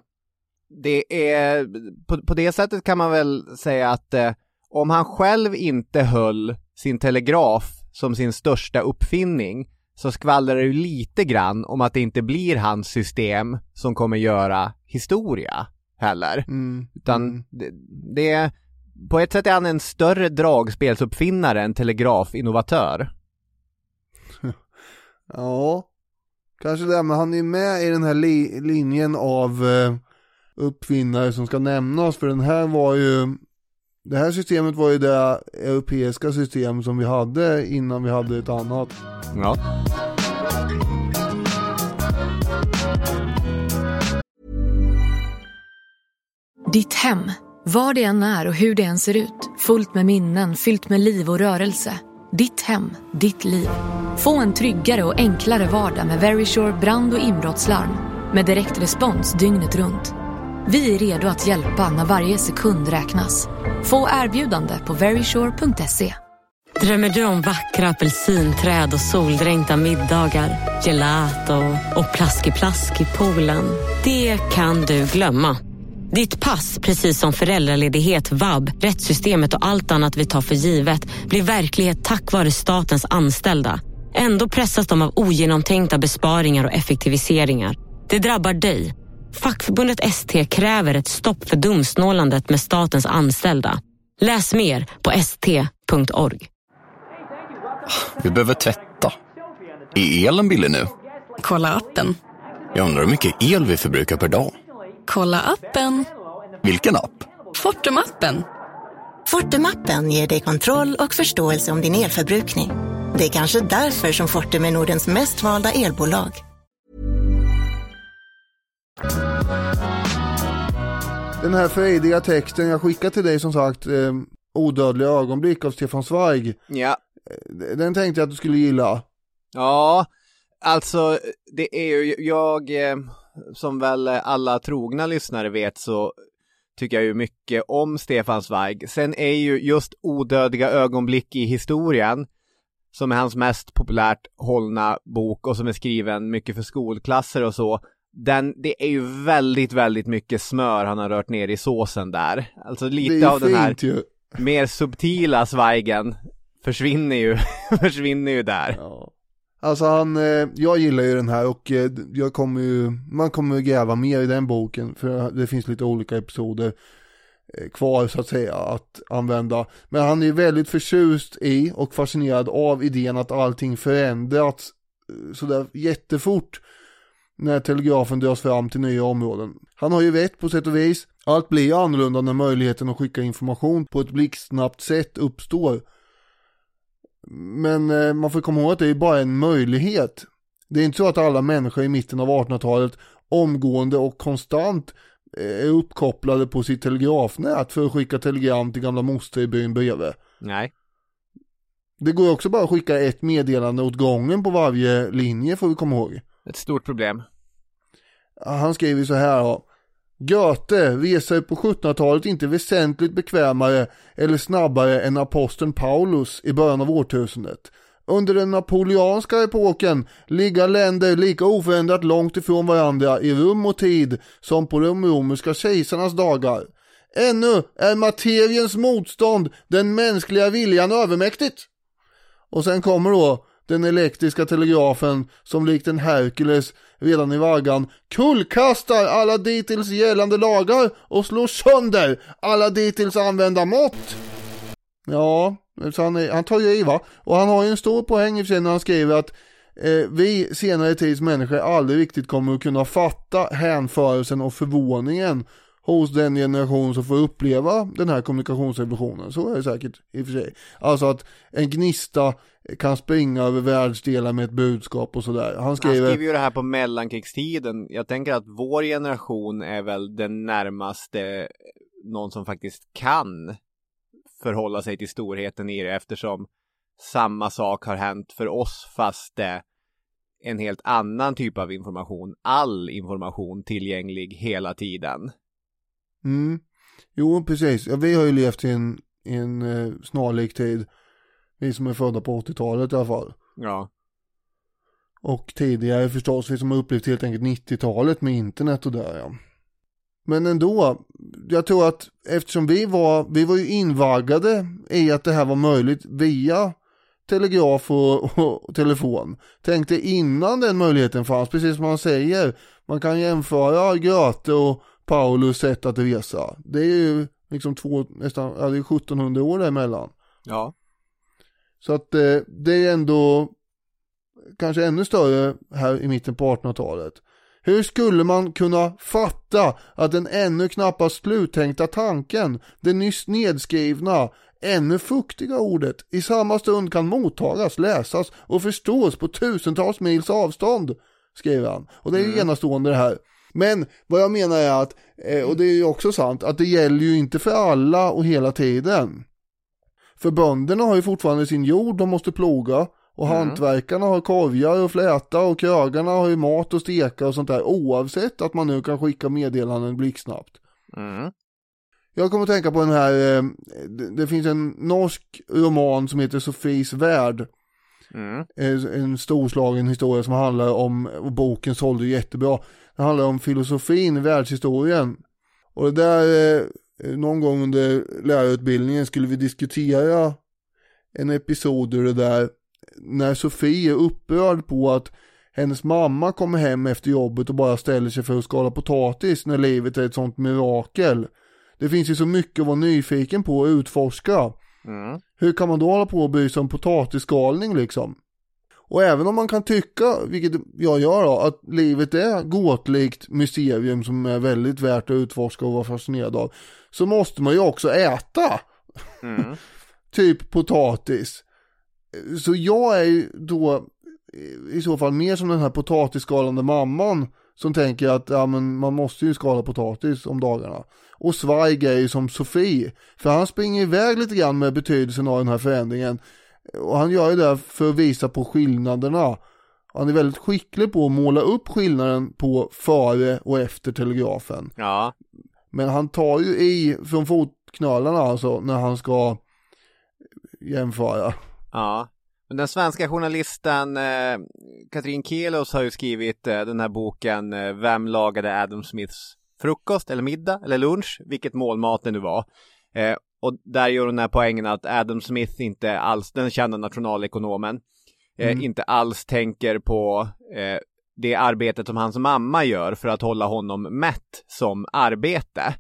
Speaker 2: det är, på, på det sättet kan man väl säga att eh, om han själv inte höll sin telegraf som sin största uppfinning så skvallrar det ju lite grann om att det inte blir hans system som kommer göra historia heller.
Speaker 1: Mm.
Speaker 2: Utan
Speaker 1: Mm.
Speaker 2: det, det är, på ett sätt är han en större dragspelsuppfinnare än telegrafinnovatör.
Speaker 1: Ja, kanske det, men han är med i den här li- linjen av eh, uppfinnare som ska nämnas, för den här var ju, det här systemet var ju det europeiska system som vi hade innan vi hade ett annat.
Speaker 2: Ja.
Speaker 4: Ditt hem, var det än är och hur det än ser ut. Fullt med minnen, fyllt med liv och rörelse. Ditt hem, ditt liv. Få en tryggare och enklare vardag med Verisure brand och inbrottslarm. Med direktrespons dygnet runt. Vi är redo att hjälpa när varje sekund räknas. Få erbjudande på verisure.se.
Speaker 7: Drömmer du om vackra apelsinträd och soldränkta middagar, gelato och plaskig-plask i poolen? Det kan du glömma. Ditt pass, precis som föräldraledighet, vab, rättssystemet och allt annat vi tar för givet, blir verklighet tack vare statens anställda. Ändå pressas de av ogenomtänkta besparingar och effektiviseringar. Det drabbar dig. Fackförbundet ST kräver ett stopp för dumsnålandet med statens anställda. Läs mer på st.org.
Speaker 8: Vi behöver tvätta. Är elen billig nu?
Speaker 9: Kolla appen.
Speaker 8: Jag undrar hur mycket el vi förbrukar per dag.
Speaker 9: Kolla appen.
Speaker 8: Vilken app?
Speaker 9: Fortum-appen.
Speaker 10: Fortum-appen ger dig kontroll och förståelse om din elförbrukning. Det är kanske därför som Fortum är Nordens mest valda elbolag.
Speaker 1: Den här frejdiga texten jag skickade till dig som sagt, eh, Odödliga ögonblick av Stefan Zweig.
Speaker 2: Ja.
Speaker 1: Eh, Den tänkte jag att du skulle gilla.
Speaker 2: Ja, alltså det är ju, jag, eh, som väl alla trogna lyssnare vet så tycker jag ju mycket om Stefan Zweig. Sen är ju just Odödliga ögonblick i historien, som är hans mest populärt hållna bok och som är skriven mycket för skolklasser och så. Den, det är ju väldigt, väldigt mycket smör han har rört ner i såsen där. Alltså lite av den här
Speaker 1: ju.
Speaker 2: mer subtila Zweigen försvinner ju, försvinner ju där.
Speaker 1: Ja. Alltså han, eh, jag gillar ju den här och eh, jag kommer ju, man kommer ju gräva mer i den boken för det finns lite olika episoder eh, kvar så att säga att använda. Men han är ju väldigt förtjust i och fascinerad av idén att allting förändrats sådär jättefort när telegrafen dras fram till nya områden. Han har ju rätt på sätt och vis. Allt blir annorlunda när möjligheten att skicka information på ett blixtsnabbt sätt uppstår. Men eh, man får komma ihåg att det är bara en möjlighet. Det är inte så att alla människor i mitten av 1800-talet omgående och konstant eh, är uppkopplade på sitt telegrafnät för att skicka telegram till gamla moster i byn bredvid.
Speaker 2: Nej.
Speaker 1: Det går också bara att skicka ett meddelande åt gången på varje linje får vi komma ihåg.
Speaker 2: Ett stort problem.
Speaker 1: Han skriver så här då. Goethe reser på 1700-talet inte väsentligt bekvämare eller snabbare än aposteln Paulus i början av årtusendet. Under den napoleanska epoken ligger länder lika oförändrat långt ifrån varandra i rum och tid som på de romerska kejsarnas dagar. Ännu är materiens motstånd den mänskliga viljan övermäktigt. Och sen kommer då den elektriska telegrafen som likt en Herkules redan i vaggan kullkastar alla dittills gällande lagar och slår sönder alla dittills använda mått. Ja, så han, är, han tar ju i va. Och han har ju en stor poäng i och för sig när han skriver att eh, vi senare tids människor aldrig riktigt kommer att kunna fatta hänförelsen och förvåningen hos den generation som får uppleva den här kommunikationsrevolutionen. Så är det säkert i och för sig. Alltså att en gnista kan springa över världsdelar med ett budskap och sådär. Han
Speaker 2: Han
Speaker 1: skriver,
Speaker 2: skriver ju det här på mellankrigstiden. Jag tänker att vår generation är väl den närmaste någon som faktiskt kan förhålla sig till storheten i det eftersom samma sak har hänt för oss fast det är en helt annan typ av information. All information tillgänglig hela tiden.
Speaker 1: mm, jo precis, ja, vi har ju levt i en, i en eh, snarlik tid. Vi som är födda på 80-talet i alla fall.
Speaker 2: Ja.
Speaker 1: Och tidigare förstås, vi som har upplevt helt enkelt 90-talet med internet och där ja. Men ändå, jag tror att eftersom vi var, vi var ju invaggade i att det här var möjligt via telegraf och, och telefon. Tänk dig innan den möjligheten fanns, precis som man säger, man kan jämföra Göte och Paulus sätt att resa. Det är ju liksom två, nästan, ja det är 1700 år däremellan.
Speaker 2: Ja.
Speaker 1: Så att eh, det är ändå kanske ännu större här i mitten på 1800-talet. Hur skulle man kunna fatta att den ännu knappast sluttänkta tanken, det nyss nedskrivna, ännu fuktiga ordet i samma stund kan mottagas, läsas och förstås på tusentals mils avstånd, skriver han. Och det är ju
Speaker 2: Mm.
Speaker 1: enastående det här. Men vad jag menar är att, eh, och det är ju också sant, att det gäller ju inte för alla och hela tiden. För bönderna har ju fortfarande sin jord de måste ploga och
Speaker 2: Mm.
Speaker 1: hantverkarna har korgar och fläta och krögarna har ju mat och steka och sånt där oavsett att man nu kan skicka meddelanden blixtsnabbt.
Speaker 2: Mm.
Speaker 1: Jag kommer att tänka på den här, eh, det, det finns en norsk roman som heter Sofies värld.
Speaker 2: Mm.
Speaker 1: Eh, En storslagen historia som handlar om, och boken sålde jättebra. Det handlar om filosofin, världshistorien. Och det där, eh, någon gång under lärarutbildningen skulle vi diskutera en episod ur det där. När Sofie är upprörd på att hennes mamma kommer hem efter jobbet och bara ställer sig för att skala potatis när livet är ett sånt mirakel. Det finns ju så mycket att vara nyfiken på och utforska.
Speaker 2: Mm.
Speaker 1: Hur kan man då hålla på och bry sig om potatisskalning liksom? Och även om man kan tycka, vilket jag gör då, att livet är gåtlikt mysterium som är väldigt värt att utforska och vara fascinerad av. Så måste man ju också äta.
Speaker 2: Mm.
Speaker 1: typ potatis. Så jag är ju då i så fall mer som den här potatisskalande mamman som tänker att ja, men man måste ju skala potatis om dagarna. Och Zweig är ju som Sofie, för han springer iväg lite grann med betydelsen av den här förändringen. Och han gör ju det för att visa på skillnaderna. Han är väldigt skicklig på att måla upp skillnaden på före och efter telegrafen.
Speaker 2: Ja.
Speaker 1: Men han tar ju i från fotknölarna alltså när han ska jämföra.
Speaker 2: Ja. Men den svenska journalisten eh, Katrin Kelos har ju skrivit eh, den här boken eh, Vem lagade Adam Smiths frukost eller middag eller lunch, vilket målmat det nu var. Eh, och där gör hon den här poängen att Adam Smith inte alls, den kända nationalekonomen, eh,
Speaker 1: Mm.
Speaker 2: inte alls tänker på eh, det arbetet som hans mamma gör för att hålla honom mätt som arbete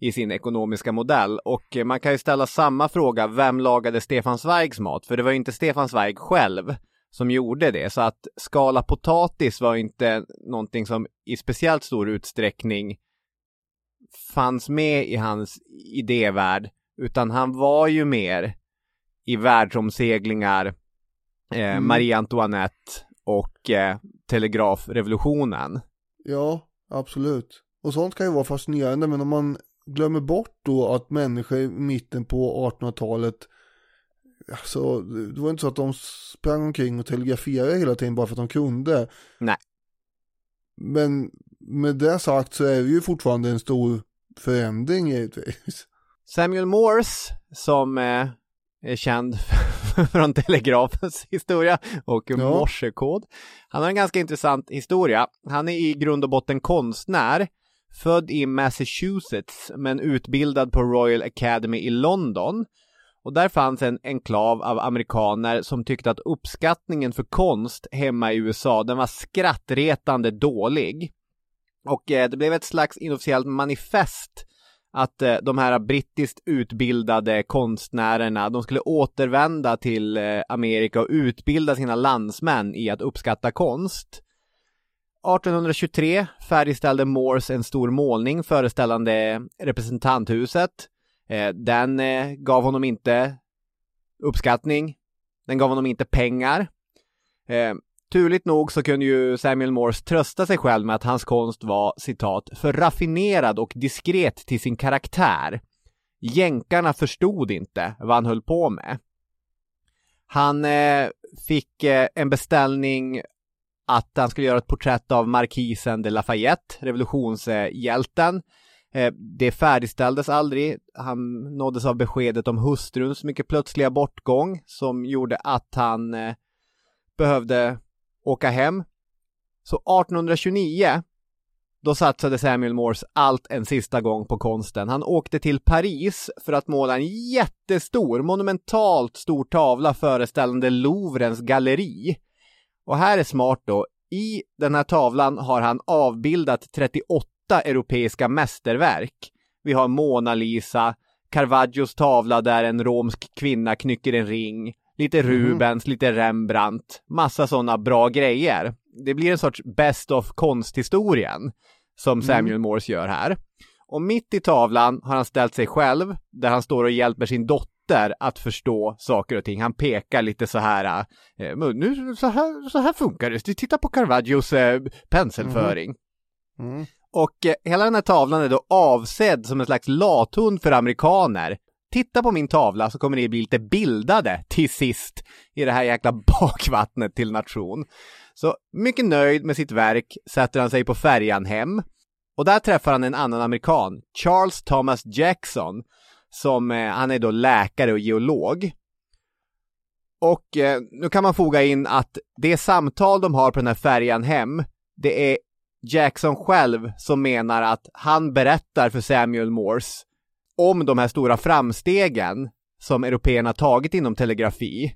Speaker 2: i sin ekonomiska modell. Och eh, man kan ju ställa samma fråga, vem lagade Stefan Zweigs mat? För det var ju inte Stefan Zweig själv som gjorde det. Så att skala potatis var inte någonting som i speciellt stor utsträckning fanns med i hans idévärld. Utan han var ju mer i världsomseglingar, eh,
Speaker 1: Mm.
Speaker 2: Marie Antoinette och eh, telegrafrevolutionen.
Speaker 1: Ja, absolut. Och sånt kan ju vara fascinerande, men om man glömmer bort då att människor i mitten på 1800-talet Alltså, det var inte så att de sprang omkring och telegraferade hela tiden bara för att de kunde.
Speaker 2: Nej.
Speaker 1: Men med det sagt så är det ju fortfarande en stor förändring givetvis.
Speaker 2: Samuel Morse, som eh, är känd från telegrafens historia och
Speaker 1: Ja.
Speaker 2: morsekod. Han har en ganska intressant historia. Han är i grund och botten konstnär, född i Massachusetts men utbildad på Royal Academy i London. Och där fanns en enklav av amerikaner som tyckte att uppskattningen för konst hemma i USA, den var skrattretande dålig. Och eh, det blev ett slags inofficiellt manifest att eh, de här brittiskt utbildade konstnärerna, de skulle återvända till eh, Amerika och utbilda sina landsmän i att uppskatta konst. 1823 färdigställde Morse en stor målning föreställande representanthuset. Eh, den eh, gav honom inte uppskattning. Den gav honom inte pengar. Eh, Turligt nog så kunde ju Samuel Morse trösta sig själv med att hans konst var citat för raffinerad och diskret till sin karaktär. Jänkarna förstod inte vad han höll på med. Han eh, fick eh, en beställning att han skulle göra ett porträtt av markisen de Lafayette, revolutionshjälten. Eh, det färdigställdes aldrig. Han nåddes av beskedet om hustruns mycket plötsliga bortgång som gjorde att han eh, behövde åka hem. Så 1829 då satsade Samuel Morse allt en sista gång på konsten. Han åkte till Paris för att måla en jättestor, monumentalt stor tavla föreställande Louvrens galleri. Och här är smart då, i den här tavlan har han avbildat 38 europeiska mästerverk. Vi har Mona Lisa, Carvaggios tavla där en romsk kvinna knycker en ring, lite Rubens, mm. lite Rembrandt, massa sådana bra grejer. Det blir en sorts best of konsthistorien som Samuel mm. Morse gör här. Och mitt i tavlan har han ställt sig själv, där han står och hjälper sin dotter att förstå saker och ting. Han pekar lite så här, eh, nu, så här, så här funkar det. Titta på Caravaggos eh, penselföring. Mm. Mm. Och eh, hela den här tavlan är då avsedd som en slags lathund för amerikaner. Titta på min tavla så kommer ni bli lite bildade till sist i det här jäkla bakvattnet till nation. Så mycket nöjd med sitt verk sätter han sig på färjan hem. Och där träffar han en annan amerikan, Charles Thomas Jackson, som eh, han är då läkare och geolog. Och eh, nu kan man foga in att det samtal de har på den här färjan hem, det är Jackson själv som menar att han berättar för Samuel Morse om de här stora framstegen som européerna tagit inom telegrafi.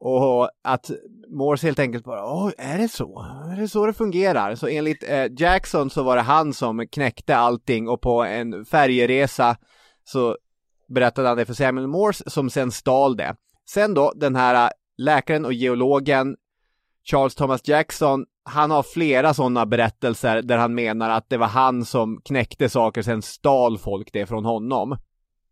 Speaker 2: Och att Morse helt enkelt bara, åh, är det så? Är det så det fungerar? Så enligt eh, Jackson så var det han som knäckte allting och på en färjeresa så berättade han det för Samuel Morse som sen stal det. Sen då, den här eh, läkaren och geologen Charles Thomas Jackson, han har flera sådana berättelser där han menar att det var han som knäckte saker, sen stal folk det från honom.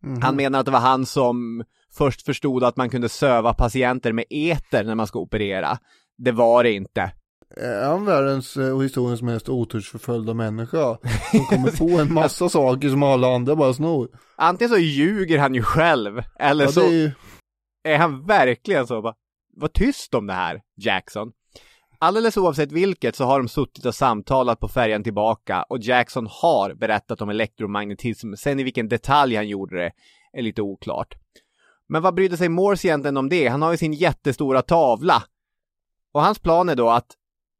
Speaker 2: Mm. Han menar att det var han som först förstod att man kunde söva patienter med eter när man ska operera. Det var det inte.
Speaker 1: Är han världens eh, och historiens mest otursförföljda människa? Som kommer på en massa saker som alla andra bara snor.
Speaker 2: Antingen så ljuger han ju själv, eller ja, så är, är han verkligen så bara, var tyst om det här, Jackson. Alldeles oavsett vilket så har de suttit och samtalat på färjan tillbaka och Jackson har berättat om elektromagnetism. Sen i vilken detalj han gjorde det är lite oklart. Men vad brydde sig Morse egentligen om det? Han har ju sin jättestora tavla. Och hans plan är då att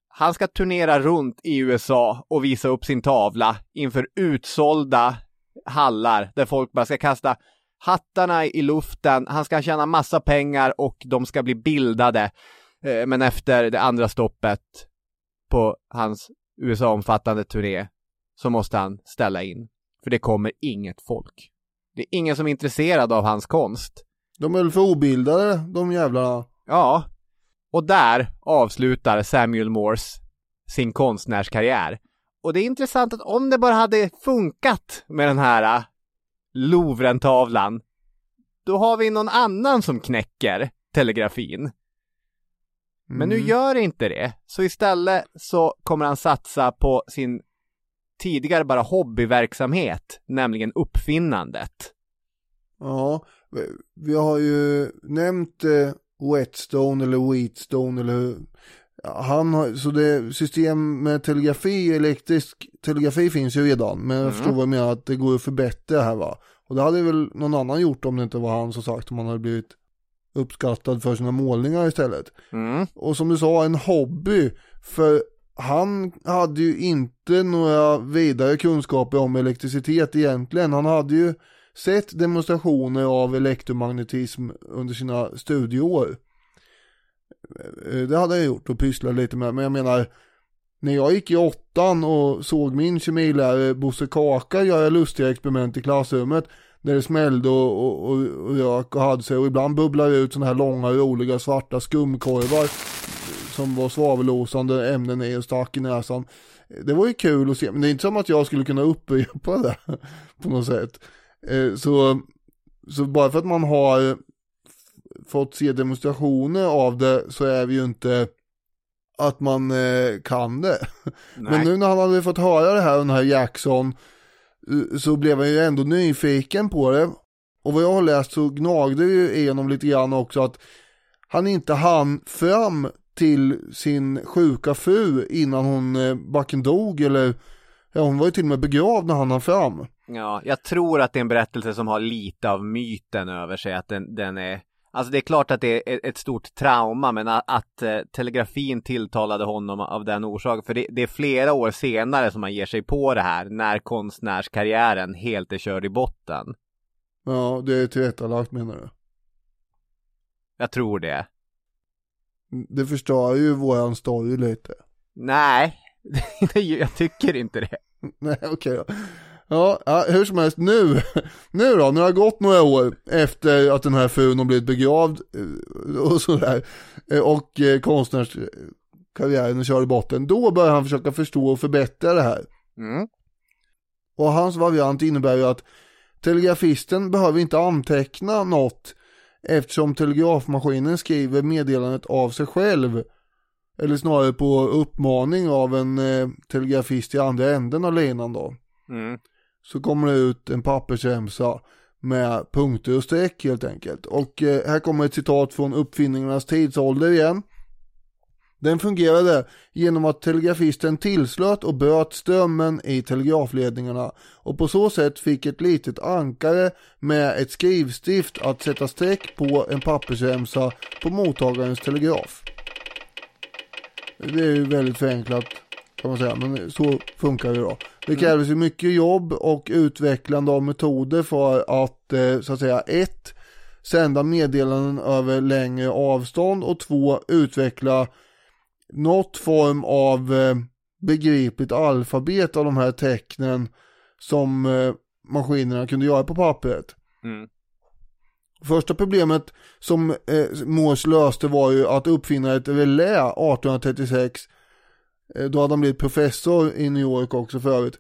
Speaker 2: han ska turnera runt i USA och visa upp sin tavla inför utsålda hallar där folk bara ska kasta hattarna i luften. Han ska tjäna massa pengar och de ska bli bildade. Eh, men efter det andra stoppet på hans USA-omfattande turné så måste han ställa in. För det kommer inget folk. Det är ingen som är intresserad av hans konst.
Speaker 1: De är väl för obildade, de jävlarna.
Speaker 2: Ja. Och där avslutar Samuel Morse sin konstnärskarriär. Och det är intressant att om det bara hade funkat med den här äh, Louvren-tavlan, då har vi någon annan som knäcker telegrafin. Men nu mm. gör inte det. Så istället så kommer han satsa på sin tidigare bara hobbyverksamhet, nämligen uppfinnandet.
Speaker 1: Ja, vi har ju nämnt eh, Whetstone eller Wheatstone eller han har, så det system med telegrafi, elektrisk telegrafi finns ju redan. Men jag mm. förstår vad jag menar att det går att förbättra här va. Och det hade väl någon annan gjort om det inte var han som sagt, om han hade blivit uppskattad för sina målningar istället. Mm. Och som du sa, en hobby. För han hade ju inte några vidare kunskaper om elektricitet egentligen. Han hade ju sett demonstrationer av elektromagnetism under sina studieår. Eh, det hade jag gjort och pysslat lite med, men jag menar när jag gick i åttan och såg min kemilärare Bosse Kaka göra lustiga experiment i klassrummet där det smällde och, och, och, och rök och hade sig och ibland bubblade ut sådana här långa roliga svarta skumkorvar som var svavelosande ämnen i och stack i näsan. Det var ju kul att se, men det är inte som att jag skulle kunna upprepa det på något sätt. Eh, så, så bara för att man har fått se demonstrationer av det så är vi ju inte att man eh, kan det. Nej. Men nu när han hade fått höra det här, den här Jackson, Eh, så blev han ju ändå nyfiken på det. Och vad jag har läst så gnagde ju igenom lite grann också att han inte hann fram till sin sjuka fru innan hon eh, varken dog eller, ja hon var ju till och med begravd när han hann fram.
Speaker 2: Ja, jag tror att det är en berättelse som har lite av myten över sig, att den, den är Alltså det är klart att det är ett stort trauma men att, att eh, telegrafin tilltalade honom av den orsaken. För det, det, är flera år senare som han ger sig på det här när konstnärskarriären helt är körd i botten.
Speaker 1: Ja, det är tillrättalagt menar du?
Speaker 2: Jag tror det.
Speaker 1: Det förstör ju våran story lite.
Speaker 2: Nej, jag tycker inte det.
Speaker 1: Nej, okej okay då. Ja, ja, hur som helst, nu, nu då, det har gått några år efter att den här frun har blivit begravd eh, och sådär, eh, och eh, konstnärskarriären är körd i botten, då börjar han försöka förstå och förbättra det här.
Speaker 2: Mm.
Speaker 1: Och hans variant innebär ju att telegrafisten behöver inte anteckna något eftersom telegrafmaskinen skriver meddelandet av sig själv. Eller snarare på uppmaning av en eh, telegrafist i andra änden av linan då.
Speaker 2: Mm
Speaker 1: så kommer det ut en pappersremsa med punkter och streck helt enkelt. Och eh, här kommer ett citat från uppfinningarnas tidsålder igen. Den fungerade genom att telegrafisten tillslöt och bröt strömmen i telegrafledningarna och på så sätt fick ett litet ankare med ett skrivstift att sätta streck på en pappersremsa på mottagarens telegraf. Det är ju väldigt förenklat kan man säga, men så funkar det då. Det krävs ju mycket jobb och utvecklande av metoder för att eh, så att säga ett sända meddelanden över längre avstånd och två utveckla något form av eh, begripligt alfabet av de här tecknen som eh, maskinerna kunde göra på pappret.
Speaker 2: Mm.
Speaker 1: Första problemet som eh, Morse löste var ju att uppfinna ett relä 1836 Eh, då hade han blivit professor i New York också för övrigt.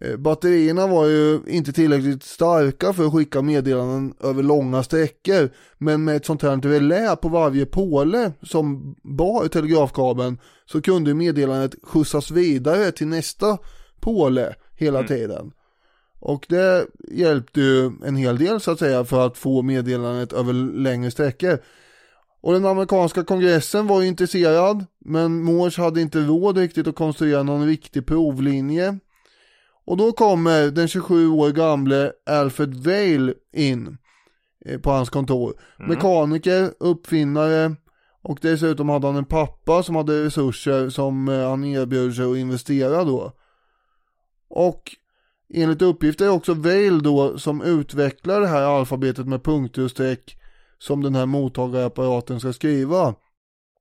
Speaker 1: Eh, batterierna var ju inte tillräckligt starka för att skicka meddelanden över långa sträckor. Men med ett sånt här relä på varje påle som bar telegrafkabeln så kunde meddelandet skjutsas vidare till nästa påle hela mm. tiden. Och det hjälpte ju en hel del så att säga för att få meddelandet över längre sträckor. Och den amerikanska kongressen var ju intresserad, men Morse hade inte råd riktigt att konstruera någon riktig provlinje. Och då kommer den 27 år gamle Alfred Vail in eh, på hans kontor. Mm. Mekaniker, uppfinnare och dessutom hade han en pappa som hade resurser som eh, han erbjöd sig att investera då. Och enligt uppgifter är också Vail då som utvecklar det här alfabetet med punkter och streck som den här mottagarapparaten ska skriva.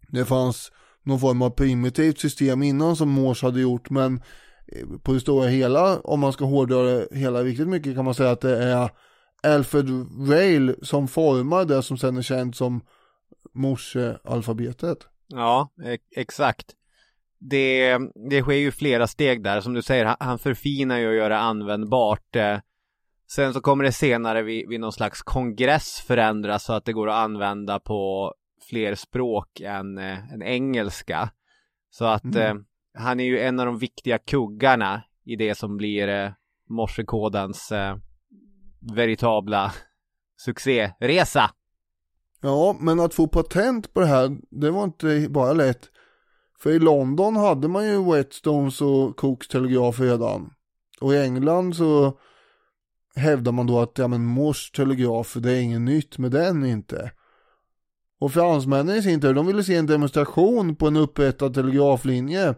Speaker 1: Det fanns någon form av primitivt system innan som Morse hade gjort men eh, på det stora hela, om man ska hårdra det hela riktigt mycket kan man säga att det är Alfred Rail som formar det som sen är känt som Morse-alfabetet.
Speaker 2: Ja, exakt. Det, det sker ju flera steg där, som du säger, han förfinar ju och gör det användbart. Eh, Eh, Sen så kommer det senare vid, vid någon slags kongress förändras så att det går att använda på fler språk än, äh, än engelska. Så att mm. äh, han är ju en av de viktiga kuggarna i det som blir äh, morsekodens äh, veritabla succéresa.
Speaker 1: Ja, men att få patent på det här, det var inte bara lätt. För i London hade man ju Whetstones och Cooks telegraf redan. Och i England så hävdar man då att ja men Mors telegraf, det är inget nytt med den inte. Och fransmännen i sin tur, de ville se en demonstration på en upprättad telegraflinje.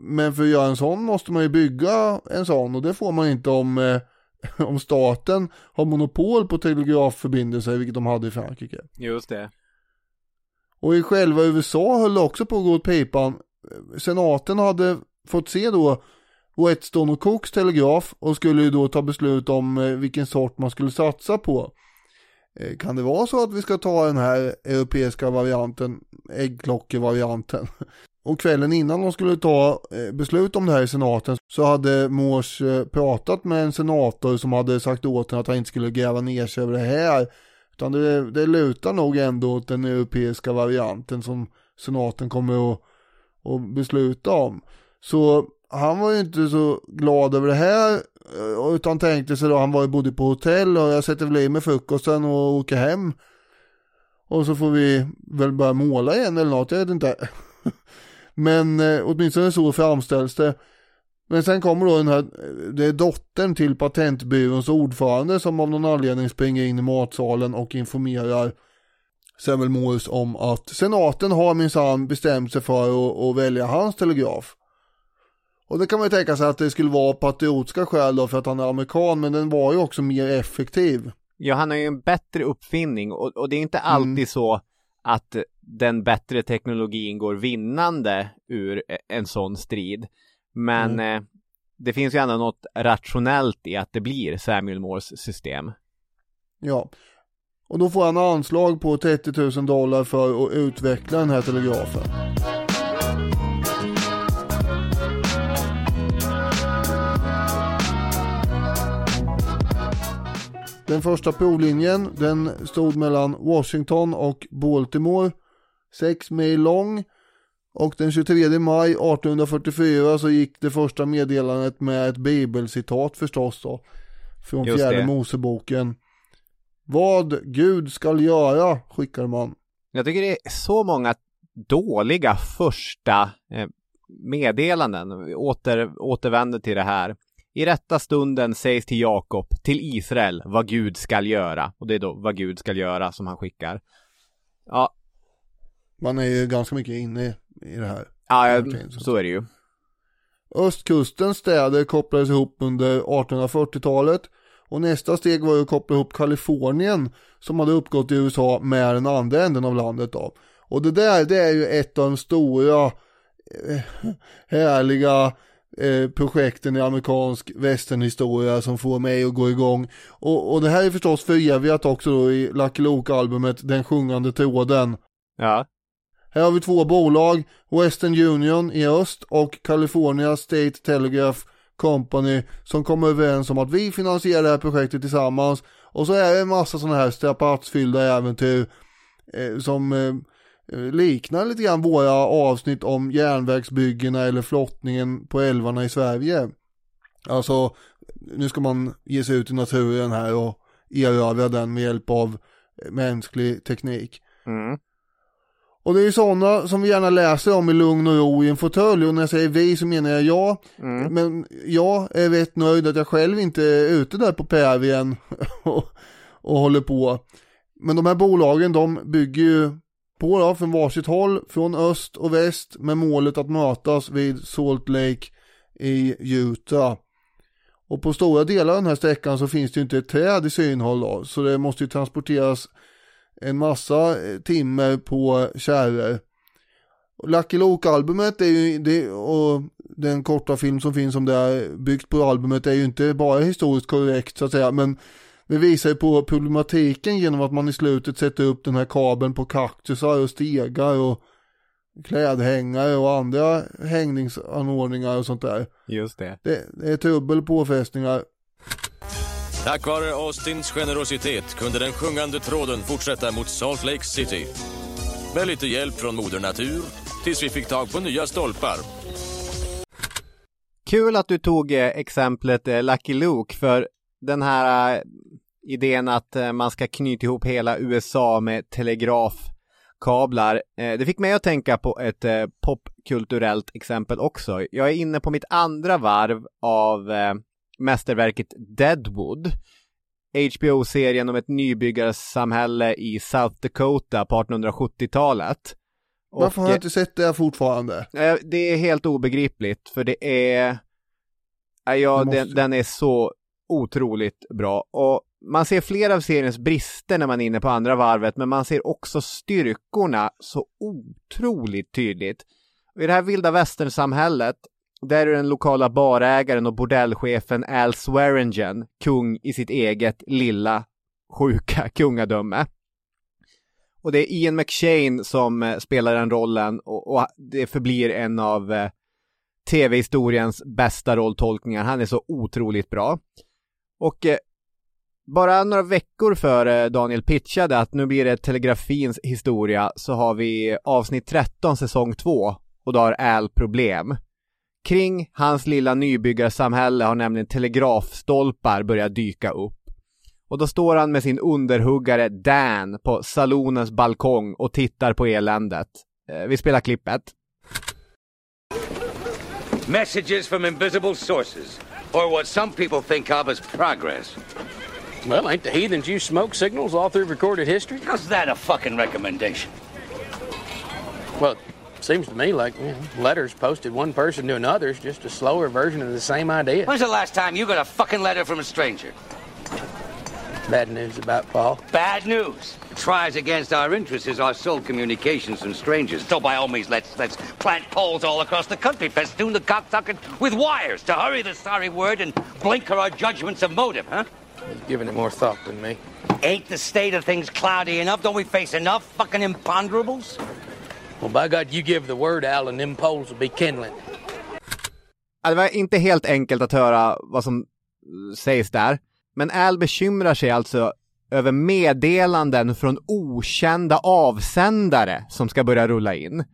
Speaker 1: Men för att göra en sån måste man ju bygga en sån och det får man inte om, eh, om staten har monopol på telegrafförbindelser, vilket de hade i Frankrike.
Speaker 2: Just det.
Speaker 1: Och i själva USA höll också på att gå åt pipan. Senaten hade fått se då Whetstone och Cooks telegraf och skulle ju då ta beslut om eh, vilken sort man skulle satsa på. Eh, kan det vara så att vi ska ta den här europeiska varianten, äggklockevarianten? Och kvällen innan de skulle ta eh, beslut om det här i senaten så hade Mors pratat med en senator som hade sagt åt henne att han inte skulle gräva ner sig över det här. Utan det, det lutar nog ändå åt den europeiska varianten som senaten kommer att, att besluta om. Så han var ju inte så glad över det här eh, utan tänkte sig då, han var ju bodde på hotell och jag sätter väl i mig frukosten och åker hem. Och så får vi väl börja måla igen eller något, jag vet inte. Men eh, åtminstone så framställs det. Men sen kommer då den här, det är dottern till patentbyråns ordförande som av någon anledning springer in i matsalen och informerar Samuel Morse om att senaten har minsann bestämt sig för att, att välja hans telegraf. Och det kan man ju tänka sig att det skulle vara patriotiska skäl då för att han är amerikan, men den var ju också mer effektiv.
Speaker 2: Ja, han har ju en bättre uppfinning och, och det är inte alltid
Speaker 1: Mm.
Speaker 2: så att den bättre teknologin går vinnande ur e- en sån strid. Men eh, det finns ju ändå något rationellt i att det blir Samuel Morse system.
Speaker 1: Ja. Och då får han anslag på 30 000 dollar för att utveckla den här telegrafen. Den första provlinjen den stod mellan Washington och Baltimore, 6 mil lång. Och den 23 maj 1844 så gick det första meddelandet med ett bibelcitat förstås då. Från
Speaker 2: Just
Speaker 1: fjärde
Speaker 2: det.
Speaker 1: Moseboken. Vad Gud skall göra skickar man.
Speaker 2: Jag tycker det är så många dåliga första eh, meddelanden. Vi åter, återvänder till det här. I rätta stunden sägs till Jakob, till Israel, vad Gud skall göra. Och det är då vad Gud skall göra som han skickar. Ja,
Speaker 1: Man är ju ganska mycket inne i det här.
Speaker 2: ja
Speaker 1: så
Speaker 2: är det ju.
Speaker 1: Östkustens städer kopplades ihop under 1840-talet och nästa steg var ju att koppla ihop Kalifornien som hade uppgått i USA med den andra änden av landet då. Och det där det är ju ett av de stora eh, härliga eh, projekten i amerikansk västernhistoria som får mig att gå igång. Och, och det här är förstås förevigat också då i Lucky Luke-albumet Den sjungande tråden.
Speaker 2: Ja,
Speaker 1: Här har vi två bolag, Western Union i öst och California State Telegraph Company som kommer överens om att vi finansierar det här projektet tillsammans och så är det en massa sådana här strapatsfyllda äventyr eh, som eh, liknar lite grann våra avsnitt om järnvägsbyggena eller flottningen på älvarna i Sverige. Alltså, nu ska man ge sig ut i naturen här och erövra den med hjälp av eh, mänsklig teknik.
Speaker 2: mm.
Speaker 1: Och det är ju sådana som vi gärna läser om i lugn och ro i en fåtölj och när jag säger vi så menar jag jag.
Speaker 2: Mm.
Speaker 1: Men jag är rätt nöjd att jag själv inte är ute där på prärien och, och håller på. Men de här bolagen de bygger ju på då från varsitt håll, från öst och väst med målet att mötas vid Salt Lake i Utah. Och på stora delar av den här sträckan så finns det ju inte ett träd i synhåll då, så det måste ju transporteras en massa eh, timmer på kärror. Lucky Luke-albumet är ju, det, och den korta film som finns om det är byggt på albumet är ju inte bara historiskt korrekt så att säga, men det visar ju på problematiken genom att man i slutet sätter upp den här kabeln på kaktusar och stegar och klädhängare och andra hängningsanordningar och sånt där.
Speaker 2: just det.
Speaker 1: Det, det är trubbel och påfrestningar.
Speaker 11: Tack vare Austins generositet kunde den sjungande tråden fortsätta mot Salt Lake City. Med lite hjälp från Moder Natur tills vi fick tag på nya stolpar.
Speaker 2: Kul att du tog eh, exemplet eh, Lucky Luke för den här eh, idén att eh, man ska knyta ihop hela USA med telegrafkablar. Eh, det fick mig att tänka på ett popkulturellt exempel också. Jag är inne på mitt andra varv av mästerverket Deadwood. HBO-serien om ett nybyggarsamhälle i South Dakota på 1870-talet.
Speaker 1: Varför har jag inte sett det här fortfarande?
Speaker 2: Det är helt obegripligt för det är... Ja, den, den är så otroligt bra. Och man ser flera av seriens brister när man är inne på andra varvet, men man ser också styrkorna så otroligt tydligt. I det här vilda västernsamhället, där är den lokala barägaren och bordellchefen Al Swearingen kung i sitt eget lilla sjuka kungadöme. Och det är Ian McShane som eh, spelar den rollen och, och det förblir en av eh, tv-historiens bästa rolltolkningar. Han är så otroligt bra. Och eh, bara några veckor före Daniel pitchade att nu blir det telegrafins historia så har vi avsnitt 13 säsong 2 och då har Al problem. Kring hans lilla nybyggarsamhälle har nämligen telegrafstolpar börjat dyka upp. Och då står han med sin underhuggare Dan på salonens balkong och tittar på eländet. Eh, vi spelar klippet.
Speaker 12: Messages from invisible sources, or what some people think of as progress. Well, ain't the heathens use smoke signals all through recorded history?
Speaker 13: How's that a fucking recommendation?
Speaker 12: Well, it seems to me like you know, letters posted one person to another is just a slower version of the same idea.
Speaker 13: When's the last time you got a fucking letter from a stranger?
Speaker 12: Bad news about Paul.
Speaker 13: Bad news. It tries against our interests is our sole communications from strangers. So by all means, let's let's plant poles all across the country, festoon the cocksucker with wires to hurry the sorry word and blinker our judgments of motive, huh?
Speaker 12: He's giving it more thought than me.
Speaker 13: Ain't the state of things cloudy enough? Don't we face enough fucking imponderables?
Speaker 12: Well, by God, you give the word, Al, and them poles will be kindling.
Speaker 2: Ja, Det var inte helt enkelt att höra vad som sägs där. Men Al bekymrar sig alltså över meddelanden från okända avsändare som ska börja rulla in.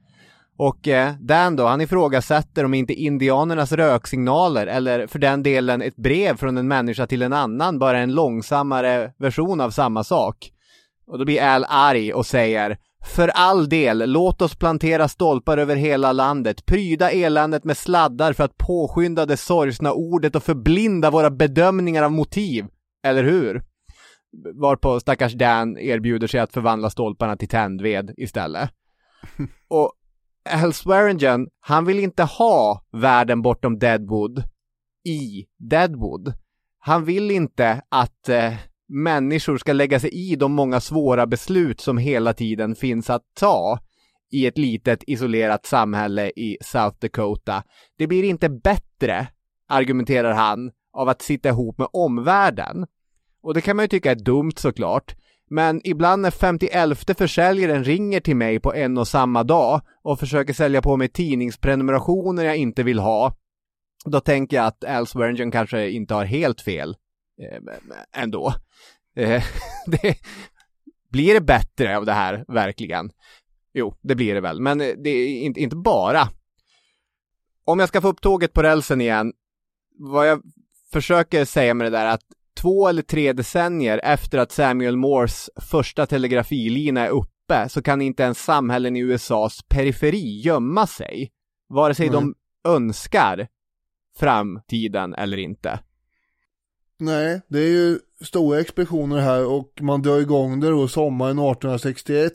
Speaker 2: Och eh, Dan då, han ifrågasätter om inte indianernas röksignaler eller för den delen ett brev från en människa till en annan bara är en långsammare version av samma sak. Och då blir Al arg och säger för all del, låt oss plantera stolpar över hela landet, pryda eländet med sladdar för att påskynda det sorgsna ordet och förblinda våra bedömningar av motiv. Eller hur? Varpå stackars Dan erbjuder sig att förvandla stolparna till tändved istället. Och Al Swearingen, han vill inte ha världen bortom Deadwood i Deadwood. Han vill inte att eh, människor ska lägga sig i de många svåra beslut som hela tiden finns att ta i ett litet isolerat samhälle i South Dakota. Det blir inte bättre, argumenterar han, av att sitta ihop med omvärlden. Och det kan man ju tycka är dumt såklart. Men ibland när 51 försäljaren ringer till mig på en och samma dag och försöker sälja på mig tidningsprenumerationer jag inte vill ha, då tänker jag att Al kanske inte har helt fel ändå. Eh, det, blir det bättre av det här, verkligen? Jo, det blir det väl, men det är inte, bara. Om jag ska få upp tåget på rälsen igen, vad jag försöker säga med det där är att två eller tre decennier efter att Samuel Moores första telegrafilina är uppe så kan inte ens samhällen i USAs periferi gömma sig. Vare sig
Speaker 1: Nej.
Speaker 2: de önskar framtiden eller inte.
Speaker 1: Nej, det är ju stora expeditioner här och man drar igång det då sommaren 1861.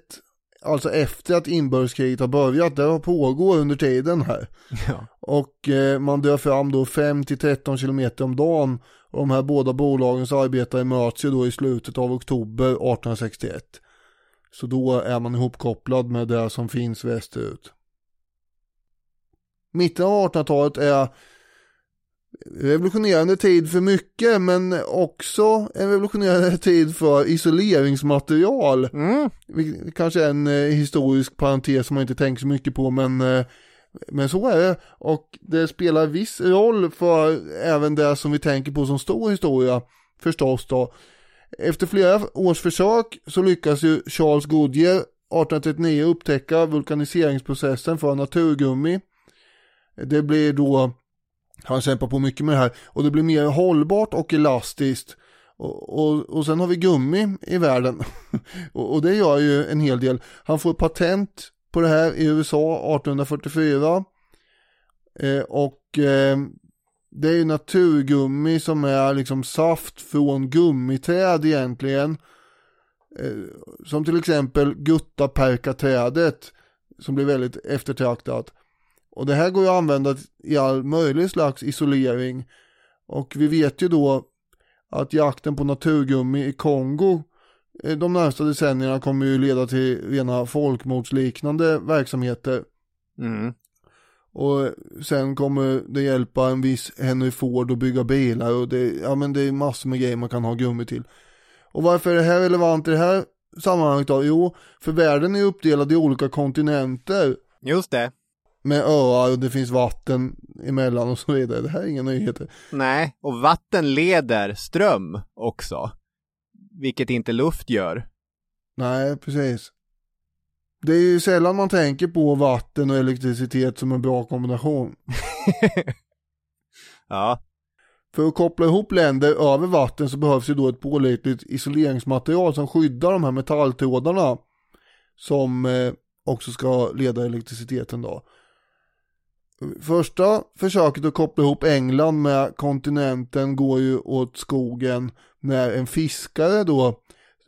Speaker 1: Alltså efter att inbördeskriget har börjat, det pågår under tiden här.
Speaker 2: Ja.
Speaker 1: Och eh, man drar fram då 5-13 kilometer om dagen. Och de här båda bolagens arbetare möts ju då i slutet av oktober 1861. Så då är man ihopkopplad med det som finns västerut. Mitten av 1800-talet är revolutionerande tid för mycket men också en revolutionerande tid för isoleringsmaterial.
Speaker 2: Mm.
Speaker 1: Kanske en eh, historisk parentes som man inte tänker så mycket på men, eh, men så är det. Och det spelar viss roll för även det som vi tänker på som stor historia förstås då. Efter flera års försök så lyckas ju Charles Goodyear 1839 upptäcka vulkaniseringsprocessen för naturgummi. Det blir då han kämpar på mycket med det här och det blir mer hållbart och elastiskt. Och, och, och sen har vi gummi i världen och, och det gör ju en hel del. Han får patent på det här i USA 1844 eh, och eh, det är ju naturgummi som är liksom saft från gummiträd egentligen. Eh, som till exempel guttaperkaträdet som blir väldigt eftertraktat. Och det här går ju att använda i all möjlig slags isolering. Och vi vet ju då att jakten på naturgummi i Kongo eh, de närmsta decennierna kommer ju leda till rena folkmordsliknande verksamheter.
Speaker 2: Mm.
Speaker 1: Och sen kommer det hjälpa en viss Henry Ford att bygga bilar och det, ja men det är massor med grejer man kan ha gummi till. Och varför är det här relevant i det här sammanhanget då? Jo, för världen är uppdelad i olika kontinenter.
Speaker 2: Just det.
Speaker 1: Med öar och det finns vatten emellan och så vidare. Det här är inga nyheter.
Speaker 2: Nej, och vatten leder ström också. Vilket inte luft gör.
Speaker 1: Nej, precis. Det är ju sällan man tänker på vatten och elektricitet som en bra kombination.
Speaker 2: ja.
Speaker 1: För att koppla ihop länder över vatten så behövs ju då ett pålitligt isoleringsmaterial som skyddar de här metalltrådarna. Som eh, också ska leda elektriciteten då. Första försöket att koppla ihop England med kontinenten går ju åt skogen när en fiskare då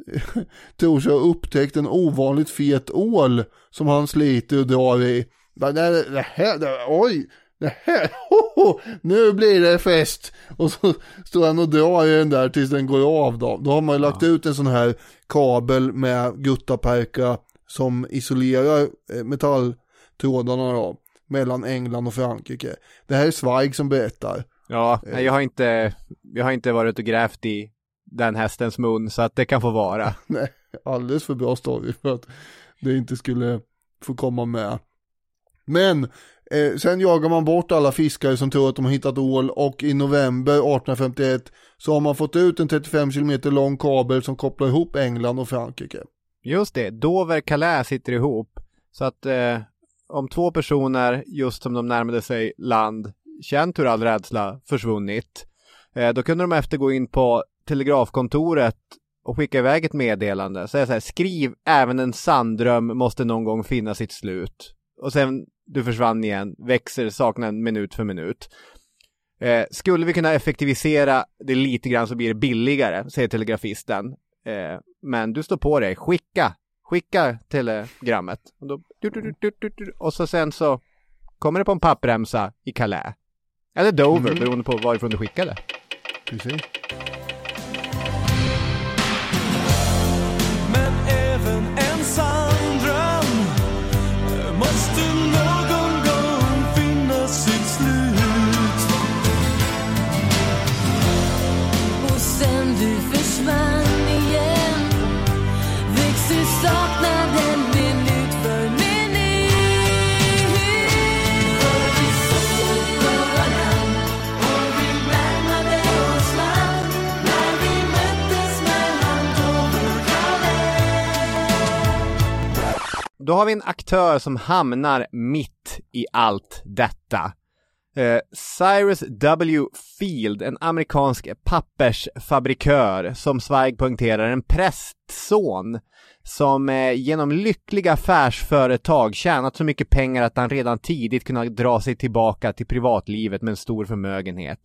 Speaker 1: tror sig ha upptäckt en ovanligt fet ål som han sliter och drar i. Bara, nej, det här, det, oj, det här, hoho, nu blir det fest. Och så står han och drar i den där tills den går av då. Då har man ju lagt ut en sån här kabel med guttaperka som isolerar eh, metalltrådarna då, mellan England och Frankrike. Det här är Zweig som berättar.
Speaker 2: Ja, nej, jag har inte, jag har inte varit och grävt i den hästens mun så att det kan få vara.
Speaker 1: Nej, alldeles för bra story för att det inte skulle få komma med. Men eh, sen jagar man bort alla fiskare som tror att de har hittat ål och i november 1851 så har man fått ut en 35 km lång kabel som kopplar ihop England och Frankrike.
Speaker 2: Just det, Dover-Calais sitter ihop. Så att eh, om två personer, just som de närmade sig land, känt hur all rädsla försvunnit, eh, då kunde de efter gå in på telegrafkontoret och skicka iväg ett meddelande. Säga så här, skriv även en sanddröm måste någon gång finna sitt slut. Och sen du försvann igen, växer saknaden minut för minut. Eh, skulle vi kunna effektivisera det lite grann så blir det billigare, säger telegrafisten. Eh, men du står på dig, skicka, skicka telegrammet. Och, då, och så sen så kommer det på en pappremsa i Calais. Eller Dover, mm. beroende på varifrån du skickade.
Speaker 1: Precis.
Speaker 2: Då har vi en aktör som hamnar mitt i allt detta. Eh, Cyrus W. Field, en amerikansk pappersfabrikör som Zweig poängterar, en prästson som eh, genom lyckliga affärsföretag tjänat så mycket pengar att han redan tidigt kunnat dra sig tillbaka till privatlivet med en stor förmögenhet.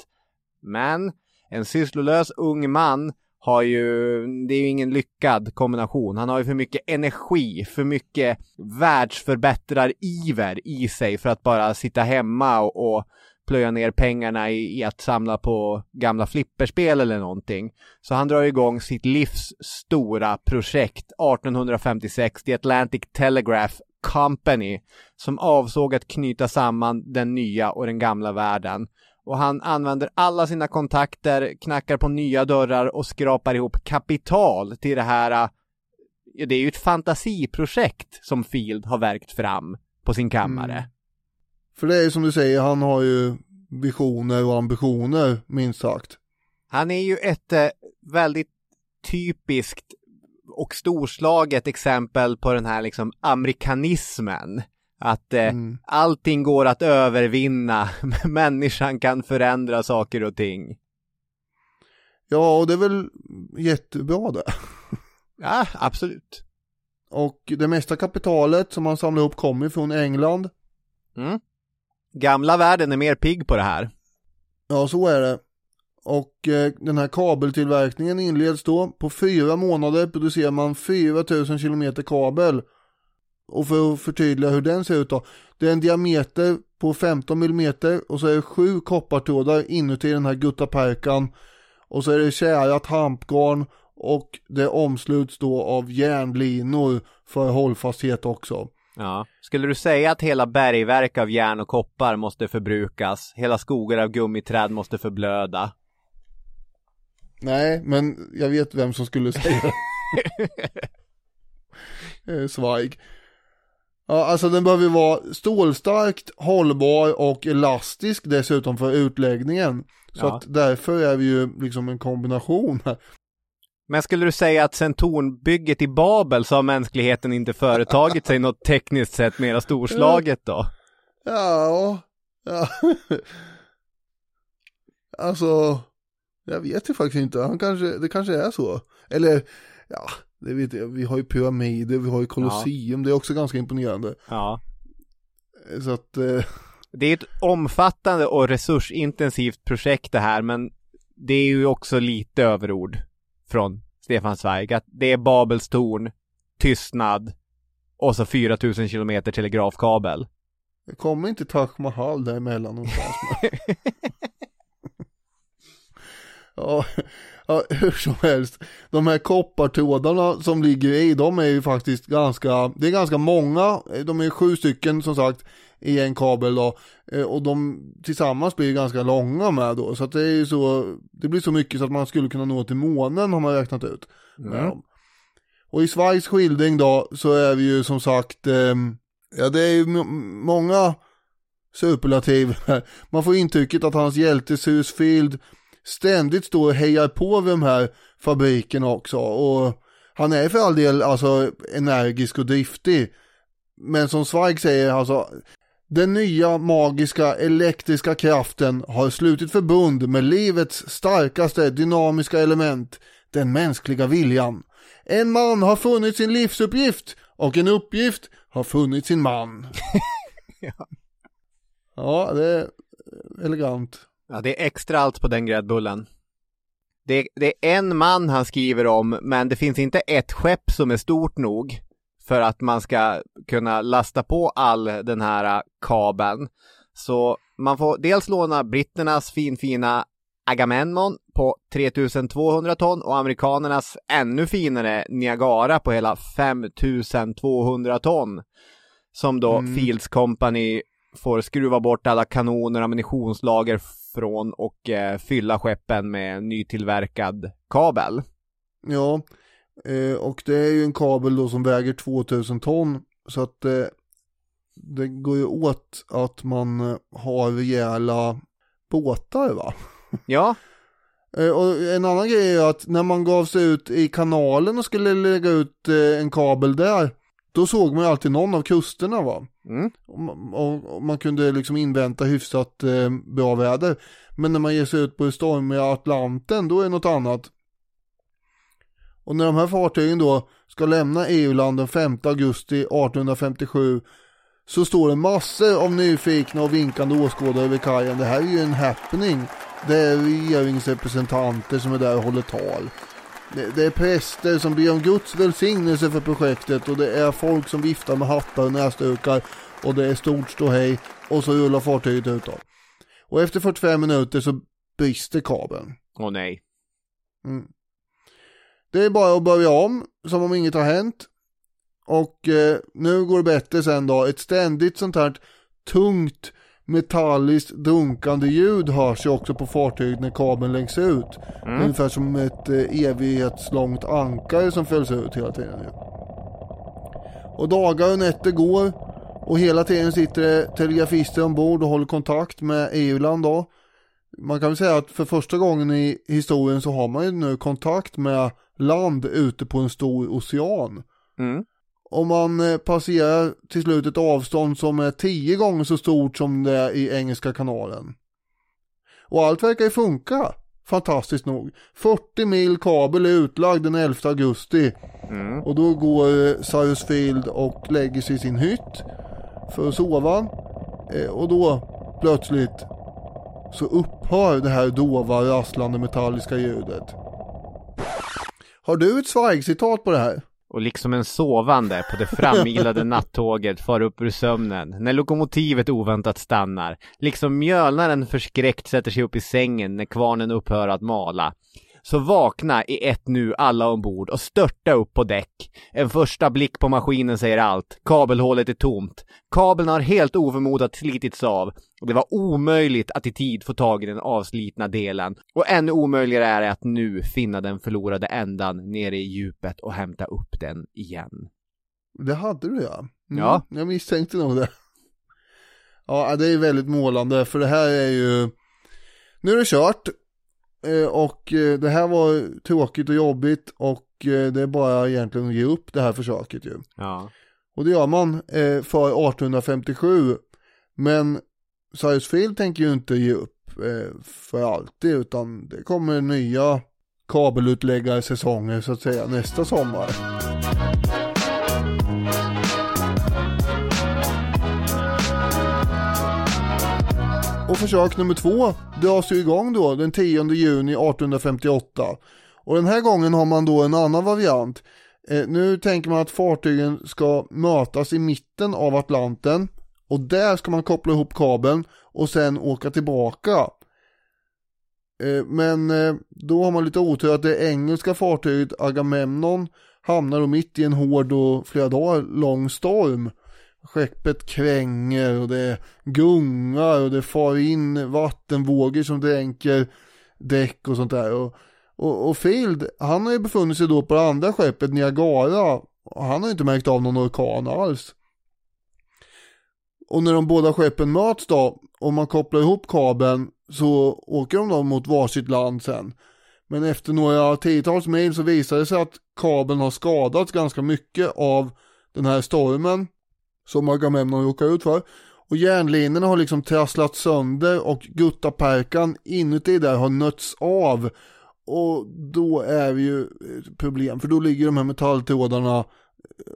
Speaker 2: Men en sysslolös ung man har ju, det är ju ingen lyckad kombination. Han har ju för mycket energi, för mycket världsförbättrar-iver i sig för att bara sitta hemma och, och plöja ner pengarna i, i, att samla på gamla flipperspel eller någonting. Så han drar igång sitt livs stora projekt 1856, The Atlantic Telegraph Company, som avsåg att knyta samman den nya och den gamla världen och han använder alla sina kontakter, knackar på nya dörrar och skrapar ihop kapital till det här äh, det är ju ett fantasiprojekt som Field har verkt fram på sin kammare. Mm.
Speaker 1: För det är ju som du säger, han har ju visioner och ambitioner, minst sagt.
Speaker 2: Han är ju ett äh, väldigt typiskt och storslaget exempel på den här liksom amerikanismen. Att eh, mm. allting går att övervinna, människan kan förändra saker och ting.
Speaker 1: Ja, och det är väl jättebra det.
Speaker 2: ja, absolut.
Speaker 1: Och det mesta kapitalet som man samlar ihop kommer från England.
Speaker 2: Mm. Gamla världen är mer pigg på det här.
Speaker 1: Ja, så är det. Och eh, den här kabeltillverkningen inleds då. På fyra månader producerar man 4000 kilometer kabel och för att förtydliga hur den ser ut då. Det är en diameter på 15 mm och så är det sju koppartrådar inuti den här guttaperkan. Och så är det kärat hampgarn och det omsluts då av järnlinor för hållfasthet också.
Speaker 2: Ja. Skulle du säga att hela bergverk av järn och koppar måste förbrukas? Hela skogar av gummiträd måste förblöda?
Speaker 1: Nej, men jag vet vem som skulle säga det. Zweig. Ja, alltså den behöver vara stålstarkt, hållbar och elastisk dessutom för utläggningen. Så ja. att därför är vi ju liksom en kombination här.
Speaker 2: Men skulle du säga att sen tornbygget i Babel så har mänskligheten inte företagit sig något tekniskt sett mera storslaget då?
Speaker 1: Ja, ja. alltså, jag vet ju faktiskt inte. Han kanske, det kanske är så. Eller, ja, det vet jag, vi har ju pyramider, vi har ju kolosseum, ja. det är också ganska imponerande.
Speaker 2: Ja.
Speaker 1: Så att... Eh...
Speaker 2: Det är ett omfattande och resursintensivt projekt det här, men det är ju också lite överord. från Stefan Zweig att det är Babels torn, tystnad och så 4000 kilometer telegrafkabel.
Speaker 1: Det kommer inte Taj Mahal däremellan någonstans. ja, ja, hur som helst. De här koppartrådarna som ligger i, de är ju faktiskt ganska, det är ganska många, de är sju stycken som sagt i en kabel då. Eh, och de tillsammans blir ganska långa med då. Så att det är ju så, det blir så mycket så att man skulle kunna nå till månen har man räknat ut.
Speaker 2: Mm.
Speaker 1: Och i Sveriges skildring då så är vi ju som sagt, eh, ja det är ju många superlativ här. Man får intrycket att hans hjälte Susfield ständigt står och hejar på vid de här fabrikerna också. Och han är för all del alltså energisk och driftig. Men som Zweig säger, alltså den nya magiska elektriska kraften har slutit förbund med livets starkaste dynamiska element, den mänskliga viljan. En man har funnit sin livsuppgift och en uppgift har funnit sin man.
Speaker 2: ja.
Speaker 1: ja, det är elegant.
Speaker 2: Ja, det är extra allt på den gräddbullen. Det, det är en man han skriver om, men det finns inte ett skepp som är stort nog för att man ska kunna lasta på all den här kabeln. Så man får dels låna britternas finfina Agamemnon på 3200 ton och amerikanernas ännu finare Niagara på hela 5200 ton. Som då mm. Fields Company får skruva bort alla kanoner och ammunitionslager från och eh, fylla skeppen med nytillverkad kabel.
Speaker 1: Ja, eh, och det är ju en kabel då som väger 2000 ton så att eh, det går ju åt att man eh, har rejäla båtar va?
Speaker 2: Ja.
Speaker 1: Eh, och en annan grej är att när man gav sig ut i kanalen och skulle lägga ut eh, en kabel där, då såg man ju alltid någon av kusterna va.
Speaker 2: Mm.
Speaker 1: Och, och, och, man kunde liksom invänta hyfsat eh, bra väder. Men när man ger sig ut på det stormiga Atlanten, då är det något annat. Och när de här fartygen då ska lämna EU-land den 5 augusti 1857 så står det massor av nyfikna och vinkande åskådare vid kajen. Det här är ju en happening. Det är regeringsrepresentanter som är där och håller tal. Det, det är präster som ber om Guds välsignelse för projektet och det är folk som viftar med hattar och näsdukar och det är stort ståhej och så rullar fartyget ut då. Och efter 45 minuter så brister kabeln.
Speaker 2: Åh nej.
Speaker 1: Mm. Det är bara att börja om som om inget har hänt. Och eh, nu går det bättre sen då. Ett ständigt sånt här tungt metalliskt dunkande ljud hörs ju också på fartyget när kabeln längs ut. Mm. Ungefär som ett eh, evighetslångt ankare som fälls ut hela tiden. Och dagar och nätter går och hela tiden sitter det telegrafister ombord och håller kontakt med EU-land då. Man kan väl säga att för första gången i historien så har man ju nu kontakt med land ute på en stor ocean.
Speaker 2: Mm
Speaker 1: om man eh, passerar till slut ett avstånd som är tio gånger så stort som det är i Engelska kanalen. Och allt verkar ju funka. Fantastiskt nog. 40 mil kabel är utlagd den 11 augusti.
Speaker 2: Mm.
Speaker 1: Och då går eh, Cyrus Field och lägger sig i sin hytt för att sova. Eh, och då plötsligt så upphör det här dova rasslande metalliska ljudet. Har du ett Zweig-citat på det här?
Speaker 2: Och liksom en sovande på det framilade nattåget far upp ur sömnen när lokomotivet oväntat stannar, liksom mjölnaren förskräckt sätter sig upp i sängen när kvarnen upphör att mala. Så vakna i ett nu alla ombord och störta upp på däck. En första blick på maskinen säger allt. Kabelhålet är tomt. Kabeln har helt oförmodat slitits av och det var omöjligt att i tid få tag i den avslitna delen. Och ännu omöjligare är det att nu finna den förlorade ändan nere i djupet och hämta upp den igen.
Speaker 1: Det hade du ja.
Speaker 2: Mm, ja.
Speaker 1: Jag misstänkte nog det. Ja, det är väldigt målande för det här är ju Nu är det kört och eh, det här var tråkigt och jobbigt och eh, det är bara egentligen att ge upp det här försöket ju.
Speaker 2: Ja.
Speaker 1: Och det gör man för 1857. Men Cyrus Field tänker ju inte ge upp för alltid utan det kommer nya kabelutläggarsäsonger så att säga nästa sommar. Och försök nummer två dras ju igång då den 10 juni 1858. Och den här gången har man då en annan variant. Eh, nu tänker man att fartygen ska mötas i mitten av Atlanten och där ska man koppla ihop kabeln och sen åka tillbaka. Eh, men eh, då har man lite otur att det engelska fartyget Agamemnon hamnar då mitt i en hård och flera dagar lång storm. Skeppet kränger och det gungar och det far in vattenvågor som dränker däck och sånt där. Och, och, och Field, han har ju befunnit sig då på det andra skeppet, Niagara. Och han har inte märkt av någon orkan alls. Och när de båda skeppen möts då, och man kopplar ihop kabeln, så åker de då mot varsitt land sen. Men efter några tiotals mil så visar det sig att kabeln har skadats ganska mycket av den här stormen som Agamemnon råkar ut för. Och järnlinorna har liksom trasslat sönder och guttaperkan inuti där har nötts av. Och då är det ju ett problem, för då ligger de här metalltrådarna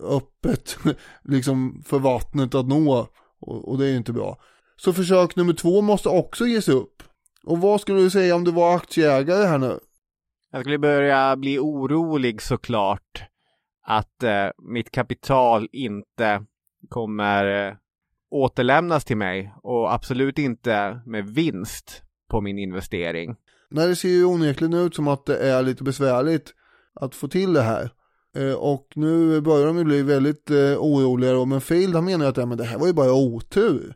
Speaker 1: öppet liksom för vattnet att nå. Och, och det är ju inte bra. Så försök nummer två måste också ges upp. Och vad skulle du säga om du var aktieägare här nu?
Speaker 2: Jag skulle börja bli orolig såklart att eh, mitt kapital inte kommer eh, återlämnas till mig och absolut inte med vinst på min investering.
Speaker 1: Nej, det ser ju onekligen ut som att det är lite besvärligt att få till det här. Eh, och nu börjar de ju bli väldigt eh, oroliga oroliga men Field han menar ju att ja, men det här var ju bara otur.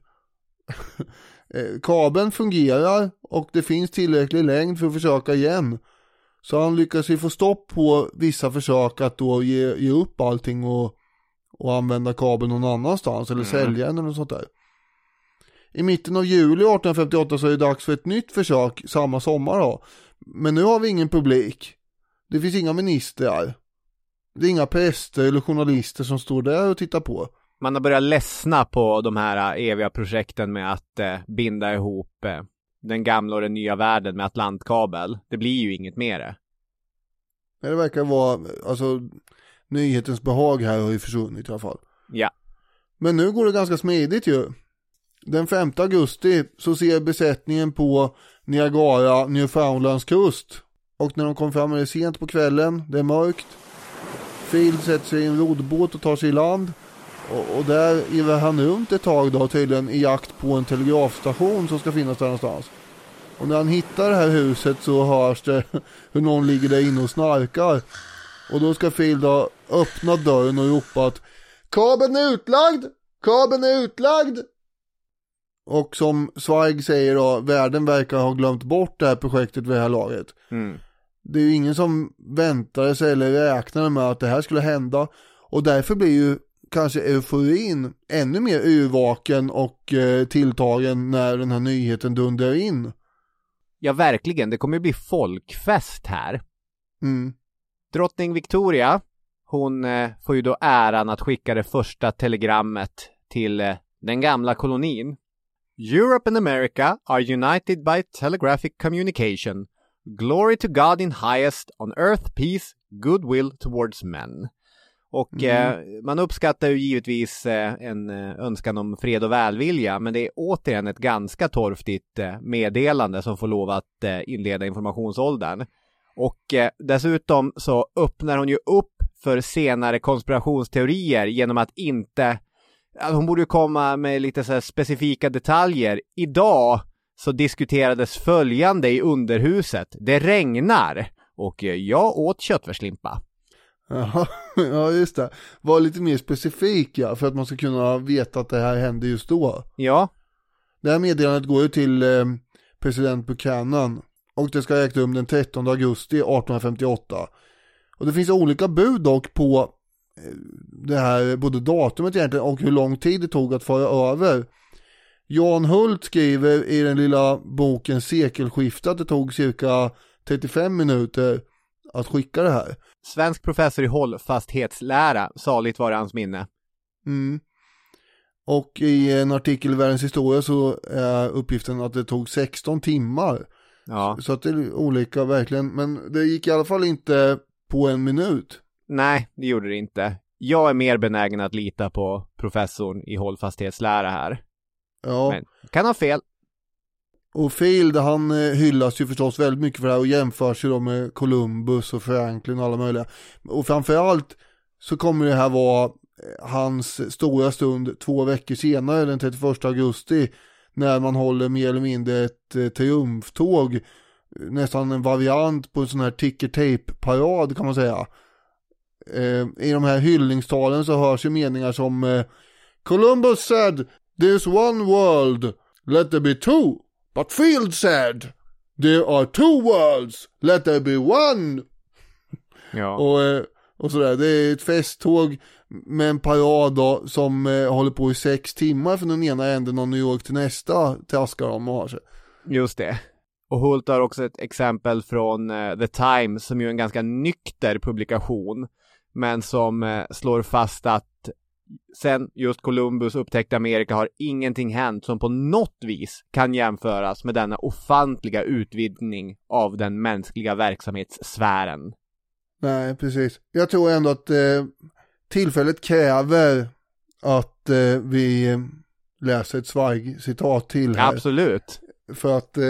Speaker 1: kabeln fungerar och det finns tillräcklig längd för att försöka igen. Så han lyckas ju få stopp på vissa försök att då ge, ge upp allting och, och använda kabeln någon annanstans eller mm. sälja den eller något sånt där. I mitten av juli 1858 så är det dags för ett nytt försök samma sommar då. Men nu har vi ingen publik. Det finns inga ministrar. Det är inga präster eller journalister som står där och tittar på.
Speaker 2: Man har börjat ledsna på de här eviga projekten med att eh, binda ihop eh, den gamla och den nya världen med Atlantkabel. Det blir ju inget mer det
Speaker 1: verkar vara, alltså nyhetens behag här har ju försvunnit i alla fall.
Speaker 2: Ja.
Speaker 1: Men nu går det ganska smidigt ju. Den 5 augusti så ser besättningen på Niagara, Newfoundlands kust. Och när de kommer fram är det sent på kvällen, det är mörkt. Field sätter sig i en rodbåt och tar sig i land. Och, och där irrar han runt ett tag då tydligen i jakt på en telegrafstation som ska finnas där någonstans. Och när han hittar det här huset så hörs det hur någon ligger där inne och snarkar. Och då ska Field ha öppnat dörren och ropat Kabeln är utlagd! Kabeln är utlagd! Och som Zweig säger då, världen verkar ha glömt bort det här projektet vid det här laget.
Speaker 2: Mm.
Speaker 1: Det är ju ingen som väntade sig eller räknade med att det här skulle hända. Och därför blir ju kanske euforin ännu mer yrvaken och eh, tilltagen när den här nyheten dundrar in.
Speaker 2: Ja, verkligen. Det kommer bli folkfest här.
Speaker 1: Mm.
Speaker 2: Drottning Victoria, hon eh, får ju då äran att skicka det första telegrammet till eh, den gamla kolonin. Europe and America are united by telegraphic communication. Glory to God in highest, on earth peace, goodwill towards men. Och mm. eh, man uppskattar ju givetvis eh, en eh, önskan om fred och välvilja, men det är återigen ett ganska torftigt eh, meddelande som får lov att eh, inleda informationsåldern. Och eh, dessutom så öppnar hon ju upp för senare konspirationsteorier genom att inte hon borde ju komma med lite så specifika detaljer. Idag så diskuterades följande i underhuset. Det regnar och jag åt köttfärslimpa.
Speaker 1: Jaha, ja just det. Var lite mer specifik ja, för att man ska kunna veta att det här hände just då.
Speaker 2: Ja.
Speaker 1: Det här meddelandet går ju till eh, president Buchanan och det ska ha ägt rum den 13 augusti 1858. Och det finns olika bud dock på eh, det här, både datumet egentligen och hur lång tid det tog att föra över. Jan Hult skriver i den lilla boken Sekelskifte att det tog cirka 35 minuter att skicka det här.
Speaker 2: Svensk professor i hållfasthetslära, saligt var hans minne.
Speaker 1: Mm. Och i en artikel i Världens historia så är uppgiften att det tog 16 timmar.
Speaker 2: Ja.
Speaker 1: Så att det är olika verkligen, men det gick i alla fall inte på en minut.
Speaker 2: Nej, det gjorde det inte. Jag är mer benägen att lita på professorn i hållfasthetslära här.
Speaker 1: Ja.
Speaker 2: Men kan ha fel.
Speaker 1: Och Field han eh, hyllas ju förstås väldigt mycket för det här och jämförs ju då med Columbus och Franklin och alla möjliga. Och framförallt så kommer det här vara eh, hans stora stund två veckor senare den 31 augusti när man håller mer eller mindre ett eh, triumftåg nästan en variant på en sån här ticker tape parad kan man säga. I de här hyllningstalen så hörs ju meningar som Columbus said there's one world, let there be two. But Field said there are two worlds, let there be one.
Speaker 2: Ja.
Speaker 1: Och, eh, och sådär, det är ett festtåg med en parad då, som eh, håller på i sex timmar från den ena änden av New York till nästa traskar de och har sig.
Speaker 2: Just det. Och Hult har också ett exempel från uh, The Times som ju är en ganska nykter publikation. Men som uh, slår fast att sen just Columbus upptäckte Amerika har ingenting hänt som på något vis kan jämföras med denna ofantliga utvidgning av den mänskliga verksamhetssfären.
Speaker 1: Nej, precis. Jag tror ändå att eh, tillfället kräver att eh, vi läser ett Zweig-citat till här.
Speaker 2: Absolut.
Speaker 1: För att eh,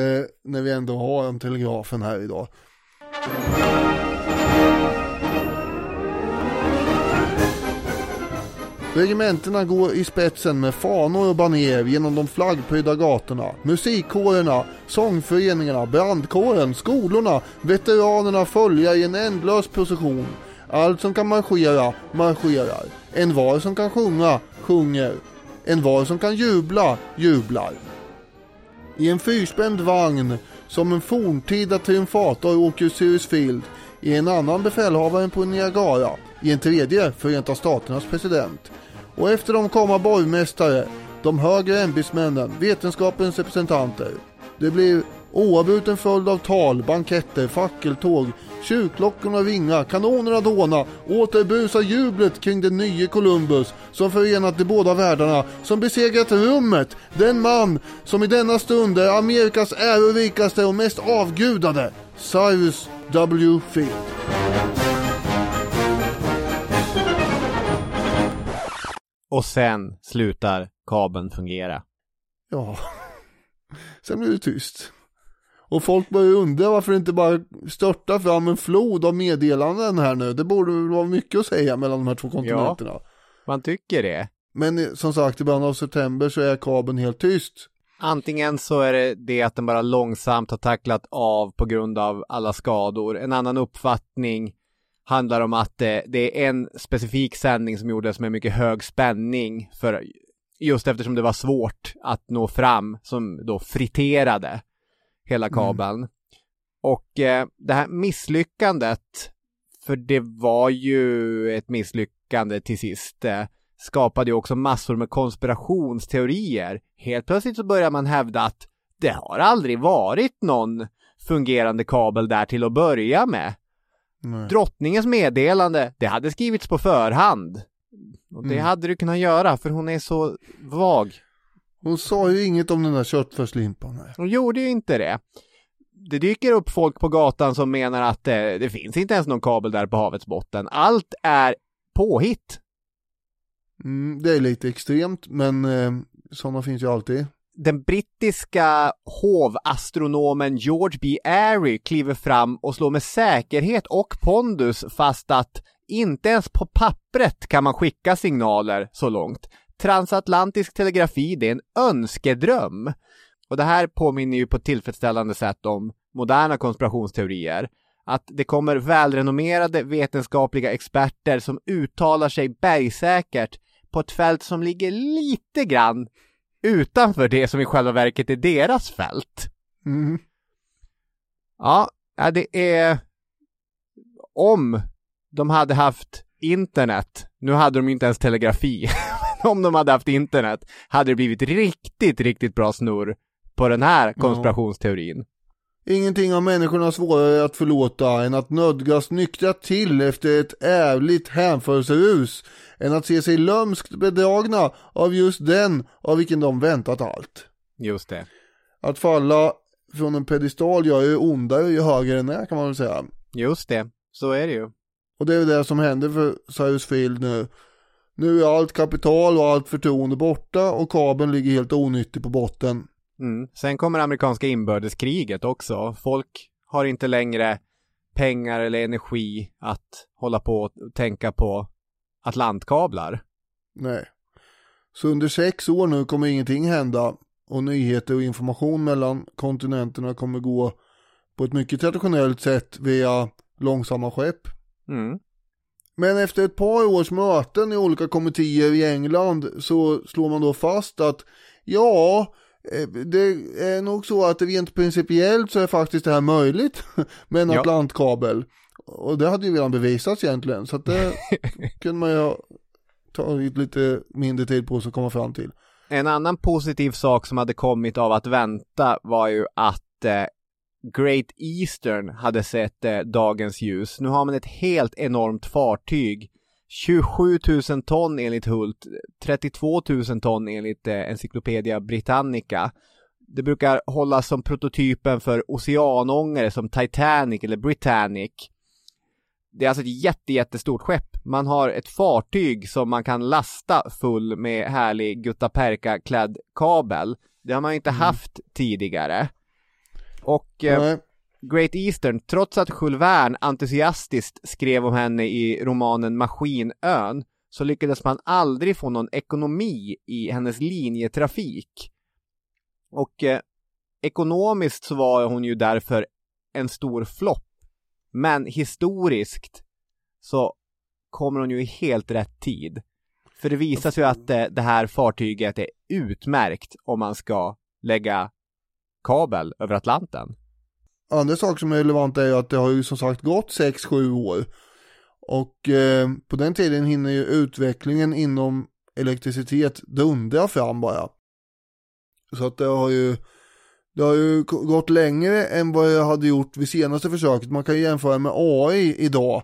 Speaker 1: när vi ändå har en telegrafen här idag. Regementena går i spetsen med fanor och baner genom de flaggprydda gatorna. Musikkårerna, sångföreningarna, brandkåren, skolorna, veteranerna följer i en ändlös procession. Allt som kan marschera, marscherar. En var som kan sjunga, sjunger. En var som kan jubla, jublar. I en fyrspänd vagn, som en forntida triumfator åker Cyrus Field, i en annan befälhavaren på Niagara, i en tredje Förenta Staternas president. Och efter dem kommer borgmästare, de högre ämbetsmännen, vetenskapens representanter. Det blir oavbruten följd av tal, banketter, fackeltåg, kyrkklockorna ringa, kanonerna dåna, åter busar jublet kring den nye Columbus som förenat de båda världarna, som besegrat rummet, den man som i denna stund är Amerikas ärorikaste och mest avgudade, Cyrus W. Field.
Speaker 2: Och sen slutar kabeln fungera.
Speaker 1: Ja, sen blir det tyst. Och folk börjar undra varför det inte bara störtar fram en flod av meddelanden här nu. Det borde väl vara mycket att säga mellan de här två kontinenterna.
Speaker 2: Ja, man tycker det.
Speaker 1: Men eh, som sagt, i början av september så är kabeln helt tyst.
Speaker 2: Antingen så är det det att den bara långsamt har tacklat av på grund av alla skador. En annan uppfattning handlar om att det, det är en specifik sändning som gjordes med mycket hög spänning för just eftersom det var svårt att nå fram som då friterade hela mm. kabeln. Mm. Och eh, det här misslyckandet, för det var ju ett misslyckande till sist, eh, skapade ju också massor med konspirationsteorier. Helt plötsligt så börjar man hävda att det har aldrig varit någon fungerande kabel där till att börja med. Nej. Drottningens meddelande, det hade skrivits på förhand. Och det mm. hade du kunnat göra för hon är så vag.
Speaker 1: Hon sa ju inget om den där köttfärslimpan.
Speaker 2: Hon gjorde ju inte det. Det dyker upp folk på gatan som menar att eh, det finns inte ens någon kabel där på havets botten. Allt är påhitt.
Speaker 1: Mm, det är lite extremt, men eh, sådana finns ju alltid
Speaker 2: den brittiska hovastronomen George B. Airy kliver fram och slår med säkerhet och pondus fast att inte ens på pappret kan man skicka signaler så långt. Transatlantisk telegrafi, det är en önskedröm. Och det här påminner ju på ett tillfredsställande sätt om moderna konspirationsteorier. Att det kommer välrenommerade vetenskapliga experter som uttalar sig bergsäkert på ett fält som ligger lite grann utanför det som i själva verket är deras fält.
Speaker 1: Mm.
Speaker 2: Ja, det är om de hade haft internet, nu hade de inte ens telegrafi, om de hade haft internet hade det blivit riktigt, riktigt bra snurr på den här konspirationsteorin.
Speaker 1: Ingenting av människorna svårare att förlåta än att nödgas nyktra till efter ett ärligt hänförelserus än att se sig lömskt bedragna av just den av vilken de väntat allt.
Speaker 2: Just det.
Speaker 1: Att falla från en pedestal gör ju ondare ju högre den är kan man väl säga.
Speaker 2: Just det, så är det ju.
Speaker 1: Och det är det som händer för Cyrus Field nu. Nu är allt kapital och allt förtroende borta och kabeln ligger helt onyttig på botten.
Speaker 2: Mm. Sen kommer amerikanska inbördeskriget också. Folk har inte längre pengar eller energi att hålla på och tänka på Atlantkablar.
Speaker 1: Nej. Så under sex år nu kommer ingenting hända och nyheter och information mellan kontinenterna kommer gå på ett mycket traditionellt sätt via långsamma skepp.
Speaker 2: Mm.
Speaker 1: Men efter ett par års möten i olika kommittéer i England så slår man då fast att ja, eh, det är nog så att rent principiellt så är faktiskt det här möjligt med en
Speaker 2: Ja.
Speaker 1: atlantkabel. Och det hade ju redan bevisats egentligen så att det kunde man ju ha tagit lite mindre tid på sig att komma fram till.
Speaker 2: En annan positiv sak som hade kommit av att vänta var ju att eh, Great Eastern hade sett eh, dagens ljus. Nu har man ett helt enormt fartyg. 27 000 ton enligt Hult, 32 000 ton enligt eh, Encyclopedia Britannica. Det brukar hållas som prototypen för oceanångare som Titanic eller Britannic. Det är alltså ett jätte, jättestort skepp. Man har ett fartyg som man kan lasta full med härlig guttaperka-klädd kabel. Det har man inte haft tidigare. Och eh. Great Eastern, trots att Jules Verne entusiastiskt skrev om henne i romanen Maskinön, så lyckades man aldrig få någon ekonomi i hennes linjetrafik. Och eh, ekonomiskt så var hon ju därför en stor flopp. Men historiskt så kommer hon ju i helt rätt tid. För det visar sig ju att eh, det här fartyget är utmärkt om man ska lägga kabel över Atlanten.
Speaker 1: Andra saker som är relevanta är ju att det har ju som sagt gått 6-7 år. Och eh, på den tiden hinner ju utvecklingen inom elektricitet dundra fram bara. Så att det har ju det har ju gått längre än vad jag hade gjort vid senaste försöket. Man kan ju jämföra med AI idag.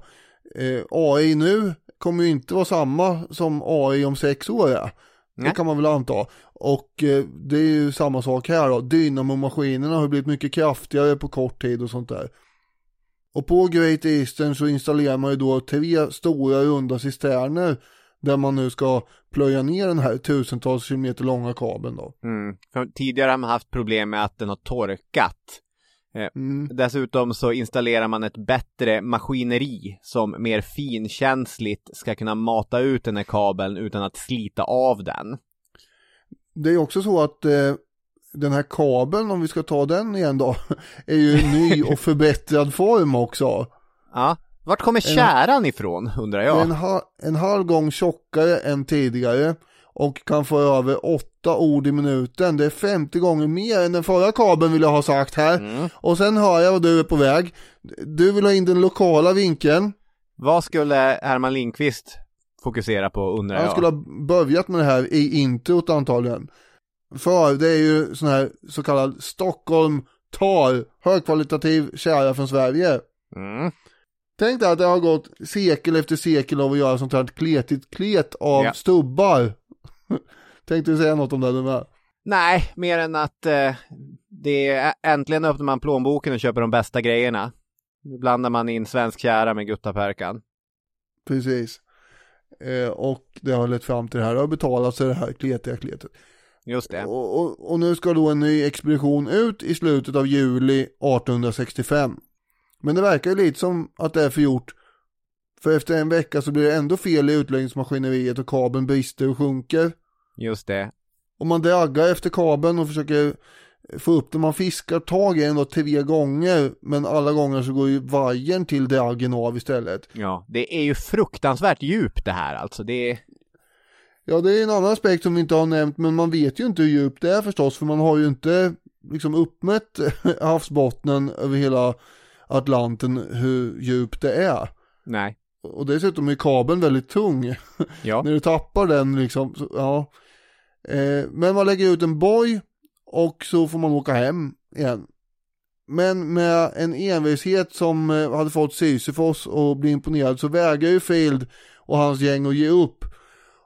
Speaker 1: Eh, AI nu kommer ju inte vara samma som AI om sex år är. Det
Speaker 2: Nej.
Speaker 1: kan man väl anta. Och eh, det är ju samma sak här då. Dynamomaskinerna har blivit mycket kraftigare på kort tid och sånt där. Och på Great Eastern så installerar man ju då tre stora runda cisterner där man nu ska plöja ner den här tusentals kilometer långa kabeln då.
Speaker 2: Mm. För tidigare har man haft problem med att den har torkat. Eh, Dessutom så installerar man ett bättre maskineri som mer finkänsligt ska kunna mata ut den här kabeln utan att slita av den.
Speaker 1: Det är också så att eh, den här kabeln, om vi ska ta den igen då, är ju i ny och förbättrad form också.
Speaker 2: Ja, vart kommer kärran ifrån undrar jag?
Speaker 1: en, ha- en halv gång tjockare än tidigare och kan få över åtta ord i minuten. Det är 50 gånger mer än den förra kabeln vill jag ha sagt här. Och sen hör jag vad du är på väg. Du vill ha in den lokala vinkeln.
Speaker 2: Vad skulle Herman Lindqvist fokusera på undrar
Speaker 1: Han
Speaker 2: jag?
Speaker 1: skulle ha börjat med det här i introt antagligen. För det är ju sån här så kallad Stockholm tar högkvalitativ kära från Sverige.
Speaker 2: Mm.
Speaker 1: Tänk dig att det har gått sekel efter sekel av att göra sånt här kletigt klet av
Speaker 2: Ja.
Speaker 1: stubbar. Tänkte du säga något om det du med?
Speaker 2: Nej, mer än att eh, det är äntligen öppnar man plånboken och köper de bästa grejerna. Nu blandar man in svensk kära med guttaperkan.
Speaker 1: Precis. Eh, och det har lett fram till det här. Det har betalat sig det här kletiga kletet.
Speaker 2: Just det.
Speaker 1: Och, och, och nu ska då en ny expedition ut i slutet av juli 1865. Men det verkar ju lite som att det är för gjort. För efter en vecka så blir det ändå fel i utläggningsmaskineriet och kabeln brister och sjunker.
Speaker 2: Just det.
Speaker 1: Och man draggar efter kabeln och försöker få upp den. Man fiskar tag i den då tre gånger. Men alla gånger så går ju vajern till draggen av istället.
Speaker 2: Ja, det är ju fruktansvärt djupt det här alltså. Det är...
Speaker 1: Ja, det är en annan aspekt som vi inte har nämnt, men man vet ju inte hur djupt det är förstås, för man har ju inte liksom uppmätt havsbottnen över hela Atlanten hur djupt det är.
Speaker 2: Nej.
Speaker 1: Och dessutom är kabeln väldigt tung.
Speaker 2: Ja.
Speaker 1: När du tappar den liksom, så, ja. Eh, men man lägger ut en boj och så får man åka hem igen. Men med en envishet som eh, hade fått Sisyfos att bli imponerad så vägrar ju Field och hans gäng att ge upp.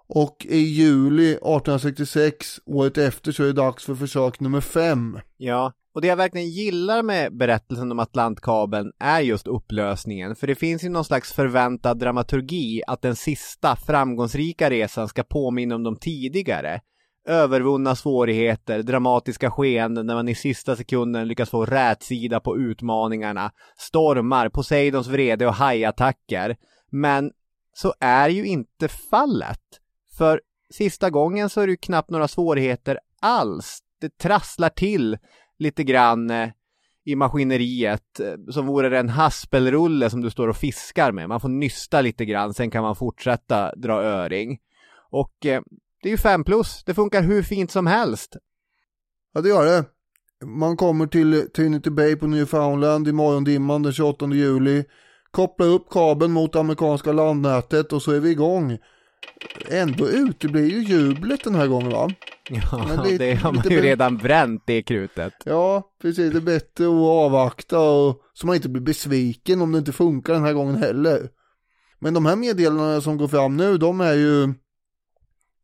Speaker 1: Och i juli 1866, året efter, så är det dags för försök nummer fem.
Speaker 2: Ja, och det jag verkligen gillar med berättelsen om Atlantkabeln är just upplösningen. För det finns ju någon slags förväntad dramaturgi att den sista framgångsrika resan ska påminna om de tidigare. övervunna svårigheter, dramatiska skeenden när man i sista sekunden lyckas få rätsida på utmaningarna, stormar, Poseidons vrede och hajattacker. Men så är ju inte fallet. För sista gången så är det ju knappt några svårigheter alls. Det trasslar till lite grann eh, i maskineriet eh, som vore det en haspelrulle som du står och fiskar med. Man får nysta lite grann, sen kan man fortsätta dra öring. Och eh, det är ju 5 plus, det funkar hur fint som helst.
Speaker 1: Ja det gör det. Man kommer till Trinity Bay på Newfoundland i morgondimman den 28 juli. Kopplar upp kabeln mot amerikanska landnätet och så är vi igång. Ändå uteblir ju jublet den här gången va?
Speaker 2: Ja, det, det har man ju redan bränt det krutet.
Speaker 1: Ja, precis. Det är bättre att avvakta och så man inte blir besviken om det inte funkar den här gången heller. Men de här meddelandena som går fram nu, de är ju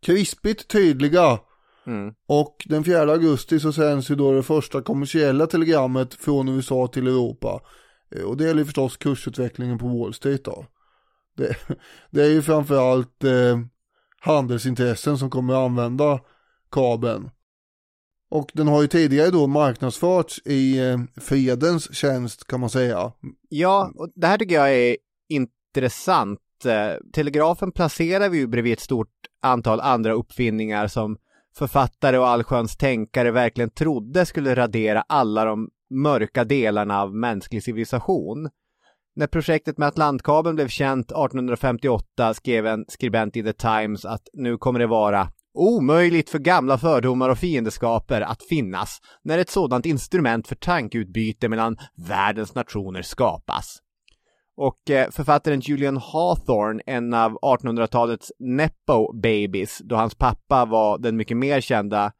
Speaker 1: krispigt tydliga. Mm. Och den 4 augusti så sänds ju då det första kommersiella telegrammet från USA till Europa. Eh, och det gäller ju förstås kursutvecklingen på Wall Street då. Det, det är ju framförallt eh, handelsintressen som kommer att använda kabeln. Och den har ju tidigare då marknadsförts i eh, fredens tjänst kan man säga.
Speaker 2: Ja, och det här tycker jag är intressant. Eh, telegrafen placerar vi ju bredvid ett stort antal andra uppfinningar som författare och allsköns tänkare verkligen trodde skulle radera alla de mörka delarna av mänsklig civilisation. När projektet med Atlantkabeln blev känt 1858 skrev en skribent i The Times att nu kommer det vara omöjligt för gamla fördomar och fiendeskaper att finnas när ett sådant instrument för tankeutbyte mellan världens nationer skapas. Och eh, författaren Julian Hawthorne, en av 1800-talets Nepo babies, då hans pappa var den mycket mer kända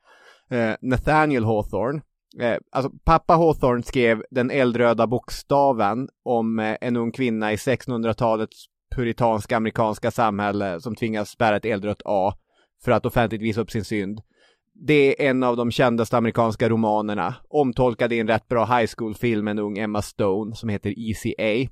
Speaker 2: eh, Nathaniel Hawthorne. Eh, alltså pappa Hawthorne skrev Den eldröda bokstaven om eh, en ung kvinna i 1600-talets puritanska amerikanska samhälle som tvingas bära ett eldrött A för att offentligt visa upp sin synd. Det är en av de kändaste amerikanska romanerna, omtolkad i en rätt bra high school-film med en ung Emma Stone som heter ECA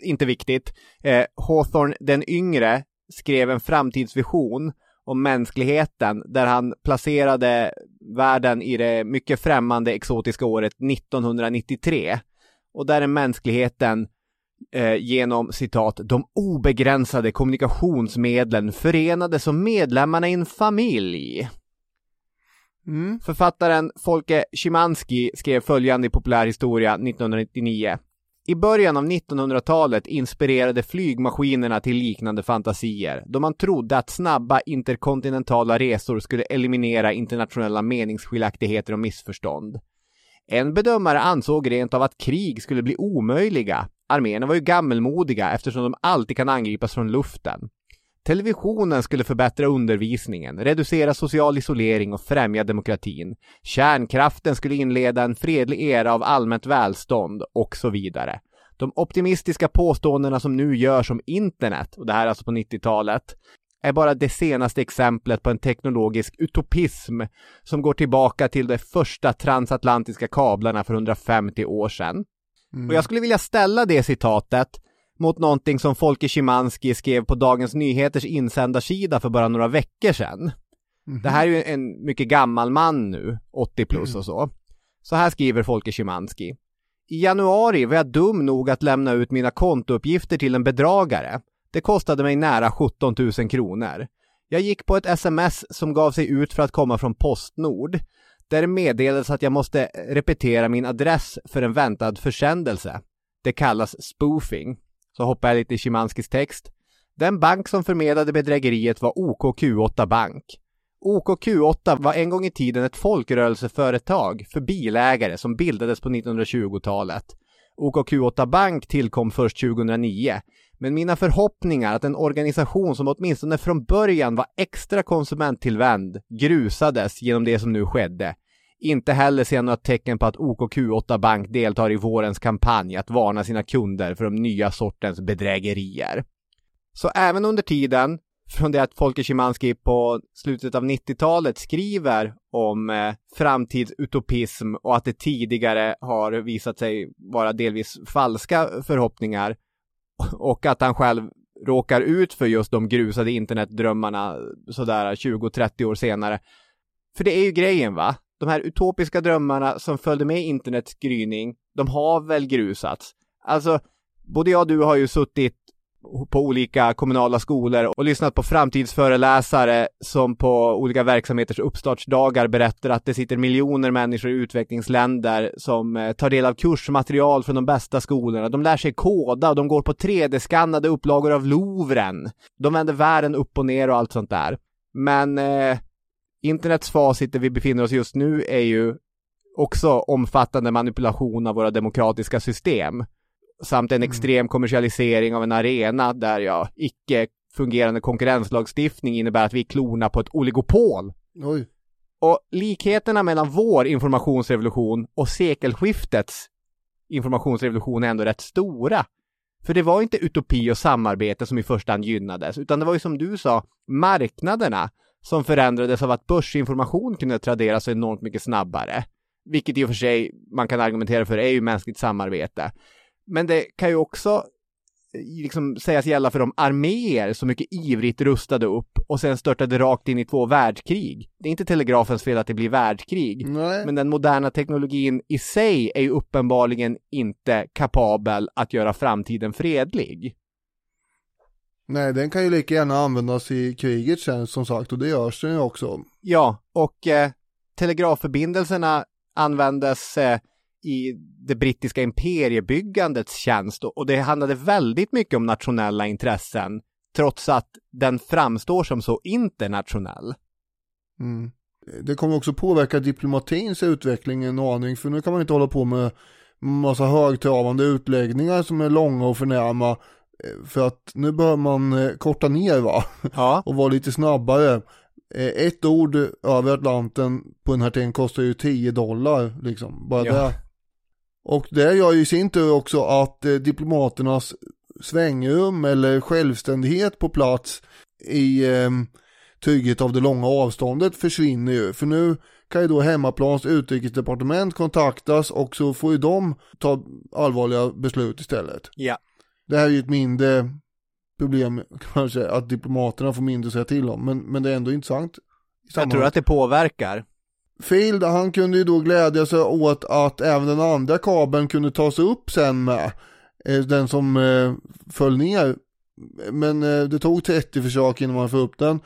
Speaker 2: inte viktigt. Eh, Hawthorne den yngre skrev en framtidsvision om mänskligheten där han placerade världen i det mycket främmande exotiska året 1993 och där är mänskligheten eh, genom citat de obegränsade kommunikationsmedlen förenade som medlemmarna i en familj. Mm. Författaren Folke Szymanski skrev följande i populärhistoria 1999. I början av 1900-talet inspirerade flygmaskinerna till liknande fantasier, då man trodde att snabba interkontinentala resor skulle eliminera internationella meningsskiljaktigheter och missförstånd. En bedömare ansåg rent av att krig skulle bli omöjliga. Arméerna var ju gammelmodiga eftersom de alltid kan angripas från luften. Televisionen skulle förbättra undervisningen, reducera social isolering och främja demokratin. Kärnkraften skulle inleda en fredlig era av allmänt välstånd och så vidare. De optimistiska påståendena som nu görs om internet, och det här är alltså på 90-talet, är bara det senaste exemplet på en teknologisk utopism som går tillbaka till de första transatlantiska kablarna för 150 år sedan. Mm. Och jag skulle vilja ställa det citatet mot någonting som Folke Szymanski skrev på Dagens Nyheters insändarsida för bara några veckor sedan. Mm. Det här är ju en mycket gammal man nu, 80 plus mm. och så. Så här skriver Folke Szymanski. I januari var jag dum nog att lämna ut mina kontouppgifter till en bedragare. Det kostade mig nära 17 000 kronor. Jag gick på ett sms som gav sig ut för att komma från Postnord. Där meddelades att jag måste repetera min adress för en väntad försändelse. Det kallas spoofing så hoppar jag lite i Szymanskis text. Den bank som förmedlade bedrägeriet var OKQ8 Bank. OKQ8 var en gång i tiden ett folkrörelseföretag för bilägare som bildades på 1920-talet. OKQ8 Bank tillkom först 2009, men mina förhoppningar att en organisation som åtminstone från början var extra konsumenttillvänd grusades genom det som nu skedde. Inte heller ser jag några tecken på att OKQ8 Bank deltar i vårens kampanj att varna sina kunder för de nya sortens bedrägerier. Så även under tiden från det att Folke Szymanski på slutet av 90-talet skriver om eh, framtidsutopism och att det tidigare har visat sig vara delvis falska förhoppningar och att han själv råkar ut för just de grusade internetdrömmarna sådär 20-30 år senare. För det är ju grejen va? De här utopiska drömmarna som följde med internets gryning, de har väl grusats. Alltså, både jag och du har ju suttit på olika kommunala skolor och lyssnat på framtidsföreläsare som på olika verksamheters uppstartsdagar berättar att det sitter miljoner människor i utvecklingsländer som eh, tar del av kursmaterial från de bästa skolorna. De lär sig koda och de går på 3D-skannade upplagor av Louvren. De vänder världen upp och ner och allt sånt där. Men eh, internets facit där vi befinner oss just nu är ju också omfattande manipulation av våra demokratiska system samt en extrem kommersialisering av en arena där ja, icke fungerande konkurrenslagstiftning innebär att vi klonar på ett oligopol.
Speaker 1: Oj.
Speaker 2: Och likheterna mellan vår informationsrevolution och sekelskiftets informationsrevolution är ändå rätt stora. För det var inte utopi och samarbete som i första hand gynnades, utan det var ju som du sa, marknaderna som förändrades av att börsinformation kunde traderas enormt mycket snabbare. Vilket i och för sig man kan argumentera för är ju mänskligt samarbete. Men det kan ju också liksom sägas gälla för de arméer som mycket ivrigt rustade upp och sen störtade rakt in i två världskrig. Det är inte telegrafens fel att det blir världskrig,
Speaker 1: Nej.
Speaker 2: men den moderna teknologin i sig är ju uppenbarligen inte kapabel att göra framtiden fredlig.
Speaker 1: Nej, den kan ju lika gärna användas i kriget sen som sagt och det görs den ju också.
Speaker 2: Ja, och eh, telegrafförbindelserna användes eh, i det brittiska imperiebyggandets tjänst och det handlade väldigt mycket om nationella intressen trots att den framstår som så internationell.
Speaker 1: Mm. Det kommer också påverka diplomatins utveckling en aning för nu kan man inte hålla på med massa högtravande utläggningar som är långa och förnäma för att nu bör man eh, korta ner va?
Speaker 2: Ja.
Speaker 1: och vara lite snabbare. Eh, Ett ord över Atlanten på den här tiden kostar ju 10 dollar liksom, bara
Speaker 2: Ja.
Speaker 1: det. Och det gör ju i sin tur också att eh, diplomaternas svängrum eller självständighet på plats i eh, trygghet av det långa avståndet försvinner ju. För nu kan ju då hemmaplans utrikesdepartement kontaktas och så får ju de ta allvarliga beslut istället.
Speaker 2: Ja.
Speaker 1: Det här är ju ett mindre problem kanske att diplomaterna får mindre att säga till om men, men det är ändå intressant.
Speaker 2: Jag tror att det påverkar.
Speaker 1: Field, han kunde ju då glädja sig åt att även den andra kabeln kunde tas upp sen med. Eh, Den som eh, föll ner. Men eh, det tog 30 försök innan man får upp den.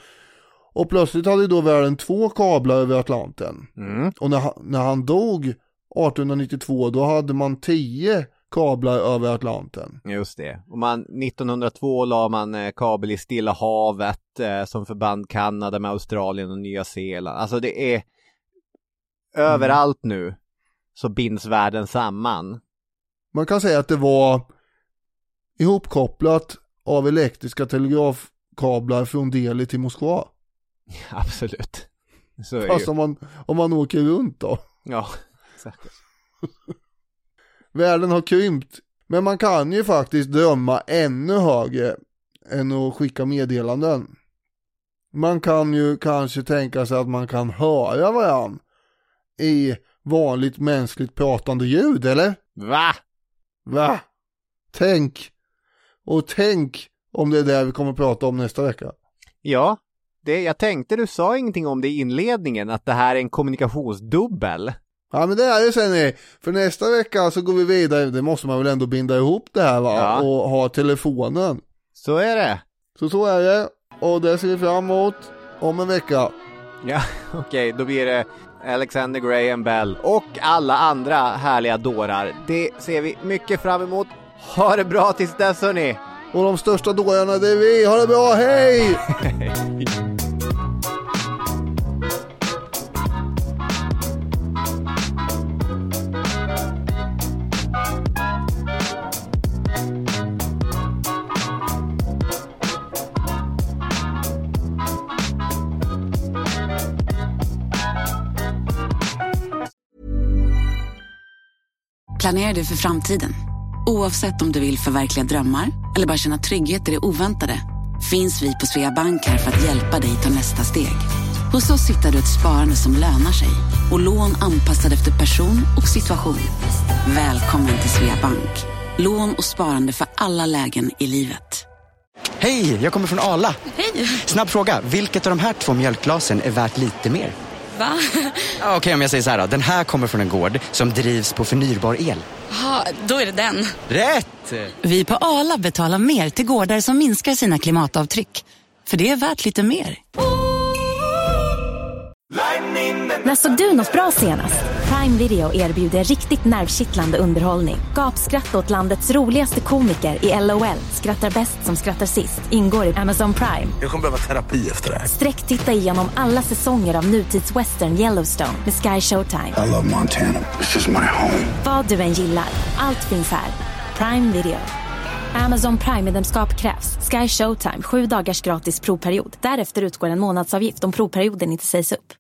Speaker 1: Och plötsligt hade ju då världen två kablar över Atlanten.
Speaker 2: Mm.
Speaker 1: Och när, han- när han dog 1892 då hade man 10 kablar över Atlanten.
Speaker 2: Just det. Och man, 1902 la man eh, kabel i Stilla havet eh, som förband Kanada med Australien och Nya Zeeland. Alltså det är överallt nu så binds världen samman.
Speaker 1: Man kan säga att det var ihopkopplat av elektriska telegrafkablar från Delhi till Moskva.
Speaker 2: Absolut. Så
Speaker 1: Fast
Speaker 2: ju.
Speaker 1: om man, om man åker runt då.
Speaker 2: Ja, exakt.
Speaker 1: Världen har krympt. Men man kan ju faktiskt drömma ännu högre än att skicka meddelanden. Man kan ju kanske tänka sig att man kan höra varann i vanligt mänskligt pratande ljud, eller?
Speaker 2: Va?
Speaker 1: Va? Tänk. Och tänk om det är det vi kommer att prata om nästa vecka.
Speaker 2: Ja, det, jag tänkte du sa ingenting om det i inledningen, att det här är en kommunikationsdubbel.
Speaker 1: Ja men det är det sen är. För nästa vecka så går vi vidare, det måste man väl ändå binda ihop det här va?
Speaker 2: Ja.
Speaker 1: Och ha telefonen.
Speaker 2: Så är det.
Speaker 1: Så så är det. Och det ser vi fram emot om en vecka.
Speaker 2: Ja, okej, då blir det Alexander Graham Bell och alla andra härliga dårar. Det ser vi mycket fram emot. Ha det bra tills dess hörni!
Speaker 1: Och de största dårarna det är vi. Ha det bra, hej!
Speaker 14: Planerar du för framtiden? Oavsett om du vill förverkliga drömmar eller bara känna trygghet i det oväntade finns vi på Svea Bank här för att hjälpa dig ta nästa steg. Hos oss hittar du ett sparande som lönar sig och lån anpassade efter person och situation. Välkommen till Svea Bank. Lån och sparande för alla lägen i livet.
Speaker 15: Hej, jag kommer från Ala.
Speaker 9: Hej!
Speaker 15: Snabb fråga, vilket av de här två mjölkglasen är värt lite mer?
Speaker 9: Va?
Speaker 15: Okej, om jag säger så här då. Den här kommer från en gård som drivs på förnybar el.
Speaker 9: Ja, då är det den.
Speaker 15: Rätt!
Speaker 14: Vi på Arla betalar mer till gårdar som minskar sina klimatavtryck. För det är värt lite mer.
Speaker 16: När såg du något bra senast? Prime Video erbjuder riktigt nervkittlande underhållning. Gapskratt åt landets roligaste komiker i LOL, Skrattar bäst som skrattar sist, ingår i Amazon Prime.
Speaker 17: Jag kommer behöva terapi efter det här.
Speaker 16: Sträcktitta igenom alla säsonger av nutidswestern Yellowstone med Sky Showtime.
Speaker 17: I love Montana. This is my home.
Speaker 16: Vad du än gillar, allt finns här. Prime Video. Amazon Prime-medlemskap krävs. Sky Showtime, sju dagars gratis provperiod. Därefter utgår en månadsavgift om provperioden inte sägs upp.